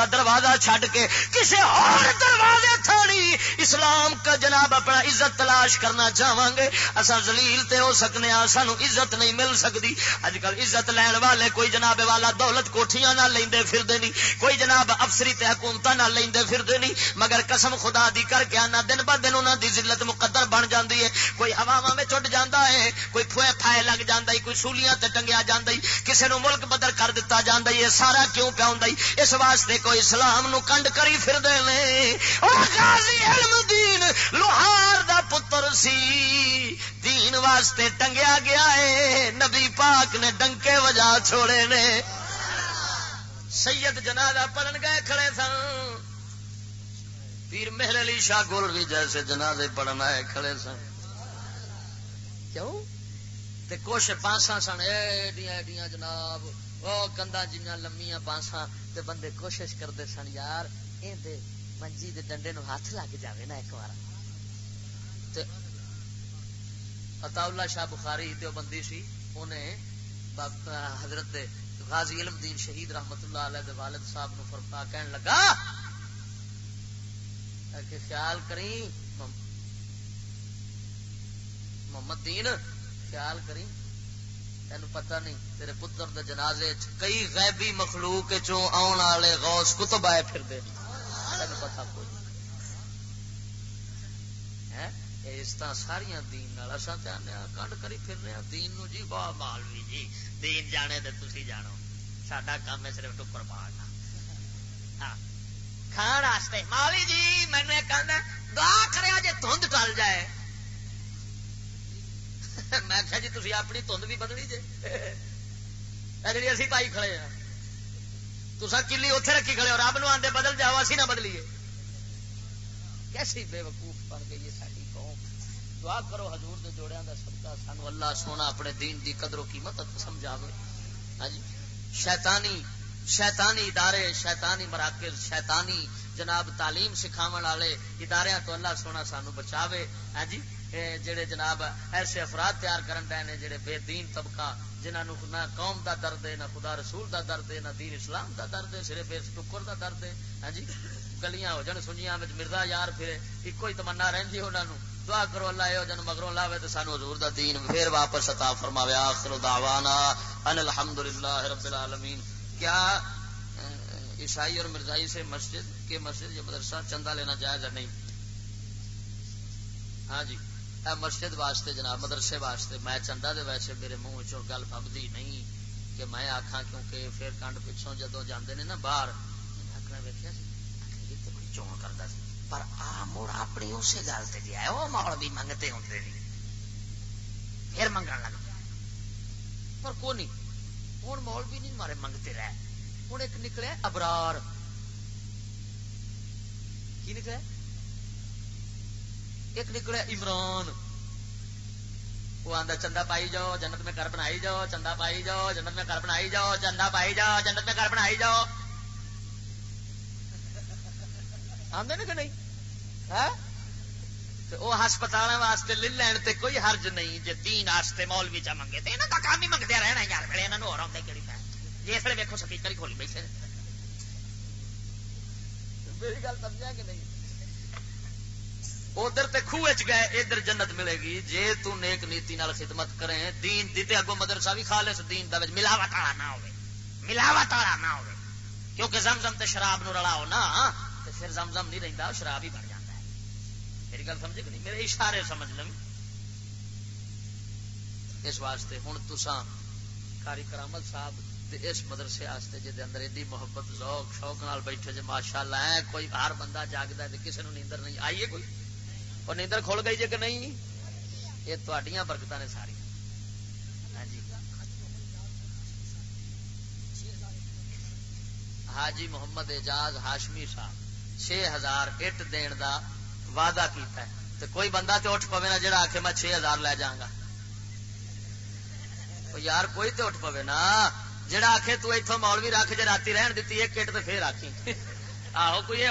Speaker 1: کا دروازہ چھڈ کے کسی اور دروازے تھانی اسلام کا جناب اپنا عزت تلاش کرنا چاہوں گے۔ اصا زلیل تے ہو سکنے ہاں سانو عزت نہیں مل سکتی اج کل عزت لین والے کوئی جناب والا دولت کوٹیاں نہ لیندے پھر دے نہیں کوئی جناب افسری تے حکومت نہ لیندے پھر دے نہیں مگر قسم خدا دی کر کے آنا، دن ب دن انہوں دی ذلت مقدر بن جاندی ہے۔ کوئی ہواواں میں چھٹ جاندا ہے، کوئی پھوئے پھائے لگ جاندا ہے، کوئی سولیاں تے ٹنگیا جاندا ہے۔ کسے نو ملک بدل کر دتا جاندا ہے سارا کیوں پیا ہوندا ہے؟ اس واسطے کو کوئی اسلام نو کنڈ کری پھر دے غازی علم دین، لوہار دا پتر سی۔ دین واسطے ٹنگیا گیا ہے نبی پاک نے ڈنکے وجا چھوڑے نے۔ سید جنازہ پڑھن گئے کھڑے سن۔ پیر مہر علی شاہ گول بھی جیسے جنازے پڑھن آئے کھڑے سن۔ کیوں؟ تے کچھ پانسا سن، ایڈیاں ایڈیاں جناب۔ وہ کندا جنیا لمیاں بانسا تے بندے کوشش کرتے سن یار دے منجی دے ڈنڈے نو ہاتھ لگ جاوے نا ایک بار عطا اللہ شاہ بخاری دیو بندی سی انہیں حضرت غازی علم دین شہید رحمت اللہ علیہ دے والد صاحب نو فرقا کہن لگا کہ خیال کریں محمد دین، خیال کریں۔ تین پتہ نہیں، تیرے پتر دے جنازے کئی غیبی مخلوق چوں آن والے غوث کتب آئے پھر دے تین پتہ کوئی اس طرح ساریا دین اصا چاہنے ہاں، کنڈ کری پھر رہے ہاں۔ دین نو جی بہت مالوی جی دین جانے دے تھی جانو۔ سڈا کام ہے صرف ٹکر مارنا۔ ہاں۔ کھان واسطے۔ مالی جی مینو کہنا دعا کرے جی دھند ٹل جائے۔ میں جی تھی اپنی تند بھی بدلی جی جی اسی پائی کھڑے ہیں تصا کلی اتے رکھی کھڑے ہو رب نو آدھے بدل جاؤ اسی نہ بدلیے کیسی بے وقوف بن گئی ہے ساری قوم دعا کرو حضور دے جوڑیاں دا صدقہ سانو اللہ سونا اپنے دین دی قدر و قیمت سمجھاوے ہاں جی شیطانی شیطانی ادارے شیطانی مراکز شیطانی جناب تعلیم سکھاو والے ادارے تو اللہ سونا سانو بچاوے ہاں جی جڑے جناب ایسے افراد تیار کرن دے نے جڑے بے دین طبقہ جنہوں نہ قوم دا درد ہے، نہ خدا رسول دا درد ہے، نہ دین اسلام دا درد ہے صرف اس ٹکر دا درد ہے۔ ہاں جی؟ گلیاں ہو جان سنیاں مردا یار پھر ایک ہی تمنا رہی انہوں نے دعا کرو اللہ یہ جن مگروں لاوے تو سانو حضور دا دین پھر واپس عطا فرماوے۔ آخر دعوانا ان الحمدللہ رب العالمین۔ کیا عیسائی اور مرزائی سے مسجد کے مسجد یا مدرسہ چندہ لینا جائز ہے؟ نہیں۔ ہاں جی۔ اے مسجد واسطے جناب، مدرسے واسطے، میں چندہ دے ویسے میرے منہ چ گل پبدی نہیں کہ میں آخا کیونکہ پھر کنڈ پچھوں جدو جانے نے نا باہر آخنا ویکیا چون کرتا سی، پر آ مڑ اپنی اسی گل سے گیا جی وہ ماحول بھی منگتے ہوں جی۔ پھر منگن لگ پیا پر کو نہیں ہوں ماحول بھی نہیں مارے، منگتے رہے۔ ہوں ایک نکلے ابرار۔ کی نکلے؟ ایک نکلے عمران۔ وہ آدھا چندہ پائی جاؤ، جنت میں گھر بنائی جاؤ، چندہ پائی جاؤ، جنت میں گھر بنائی جاؤ، چندہ پائی جاؤ، جنت میں گھر بنائی جاؤ۔ آدھے نا کہ نہیں؟ ہاں؟ وہ ہسپتال واسطے لے لین تے کوئی حرج نہیں جی دین واسطے مولوی چا منگے۔ تو یہاں کا کام ہی منگتے رہنا یار بڑے یہاں اور آتا کہڑی جی اس ویکو سپیکر ہی کھولی بیٹھے۔ میری گل سمجھا کہ نہیں؟ ادھر تے خوہ گئے، ادھر جنت ملے گی۔ جے تو نیک نیتی نال خدمت کرے دین دیتے اگو مدرسہ بھی خالص، دین دا وچ ملاوٹ والا نہ ہوے ملاوٹ والا نہ ہوے کیونکہ زمزم تے شراب نو رلاؤ نا، تے پھر زمزم نہیں رہندا شراب ہی بن جاتا ہے۔ میری گل سمجھے کہ نہیں؟ میرے اشارے سمجھ لیں۔ اس واسطے ہن تساں کاری کرامت صاحب اس مدرسے آستے جی اندر ایڈی محبت، ذوق، شوق نال بیٹھے جی ماشاء اللہ ہے کوئی ہر بندہ جاگتا ہے کسی نے نیندر نہیں، آئیے کوئی؟ اور نیندر کھل گئی جی کہ نہیں یہ تڈیاں برکت نے ساری حاجی محمد اعجاز ہاشمی صاحب چھ ہزار اٹ دین دا وعدہ کیتا ہے تو کوئی بندہ تو اٹھ پوے نا جڑا آخ میں چھ ہزار لے جاگا یار کوئی تو اٹھ پوے نا جڑا آخے تو اتوں مولوی رکھ جی رات رہن دیتی ایک کٹ تو پھر آخی آہو کوئی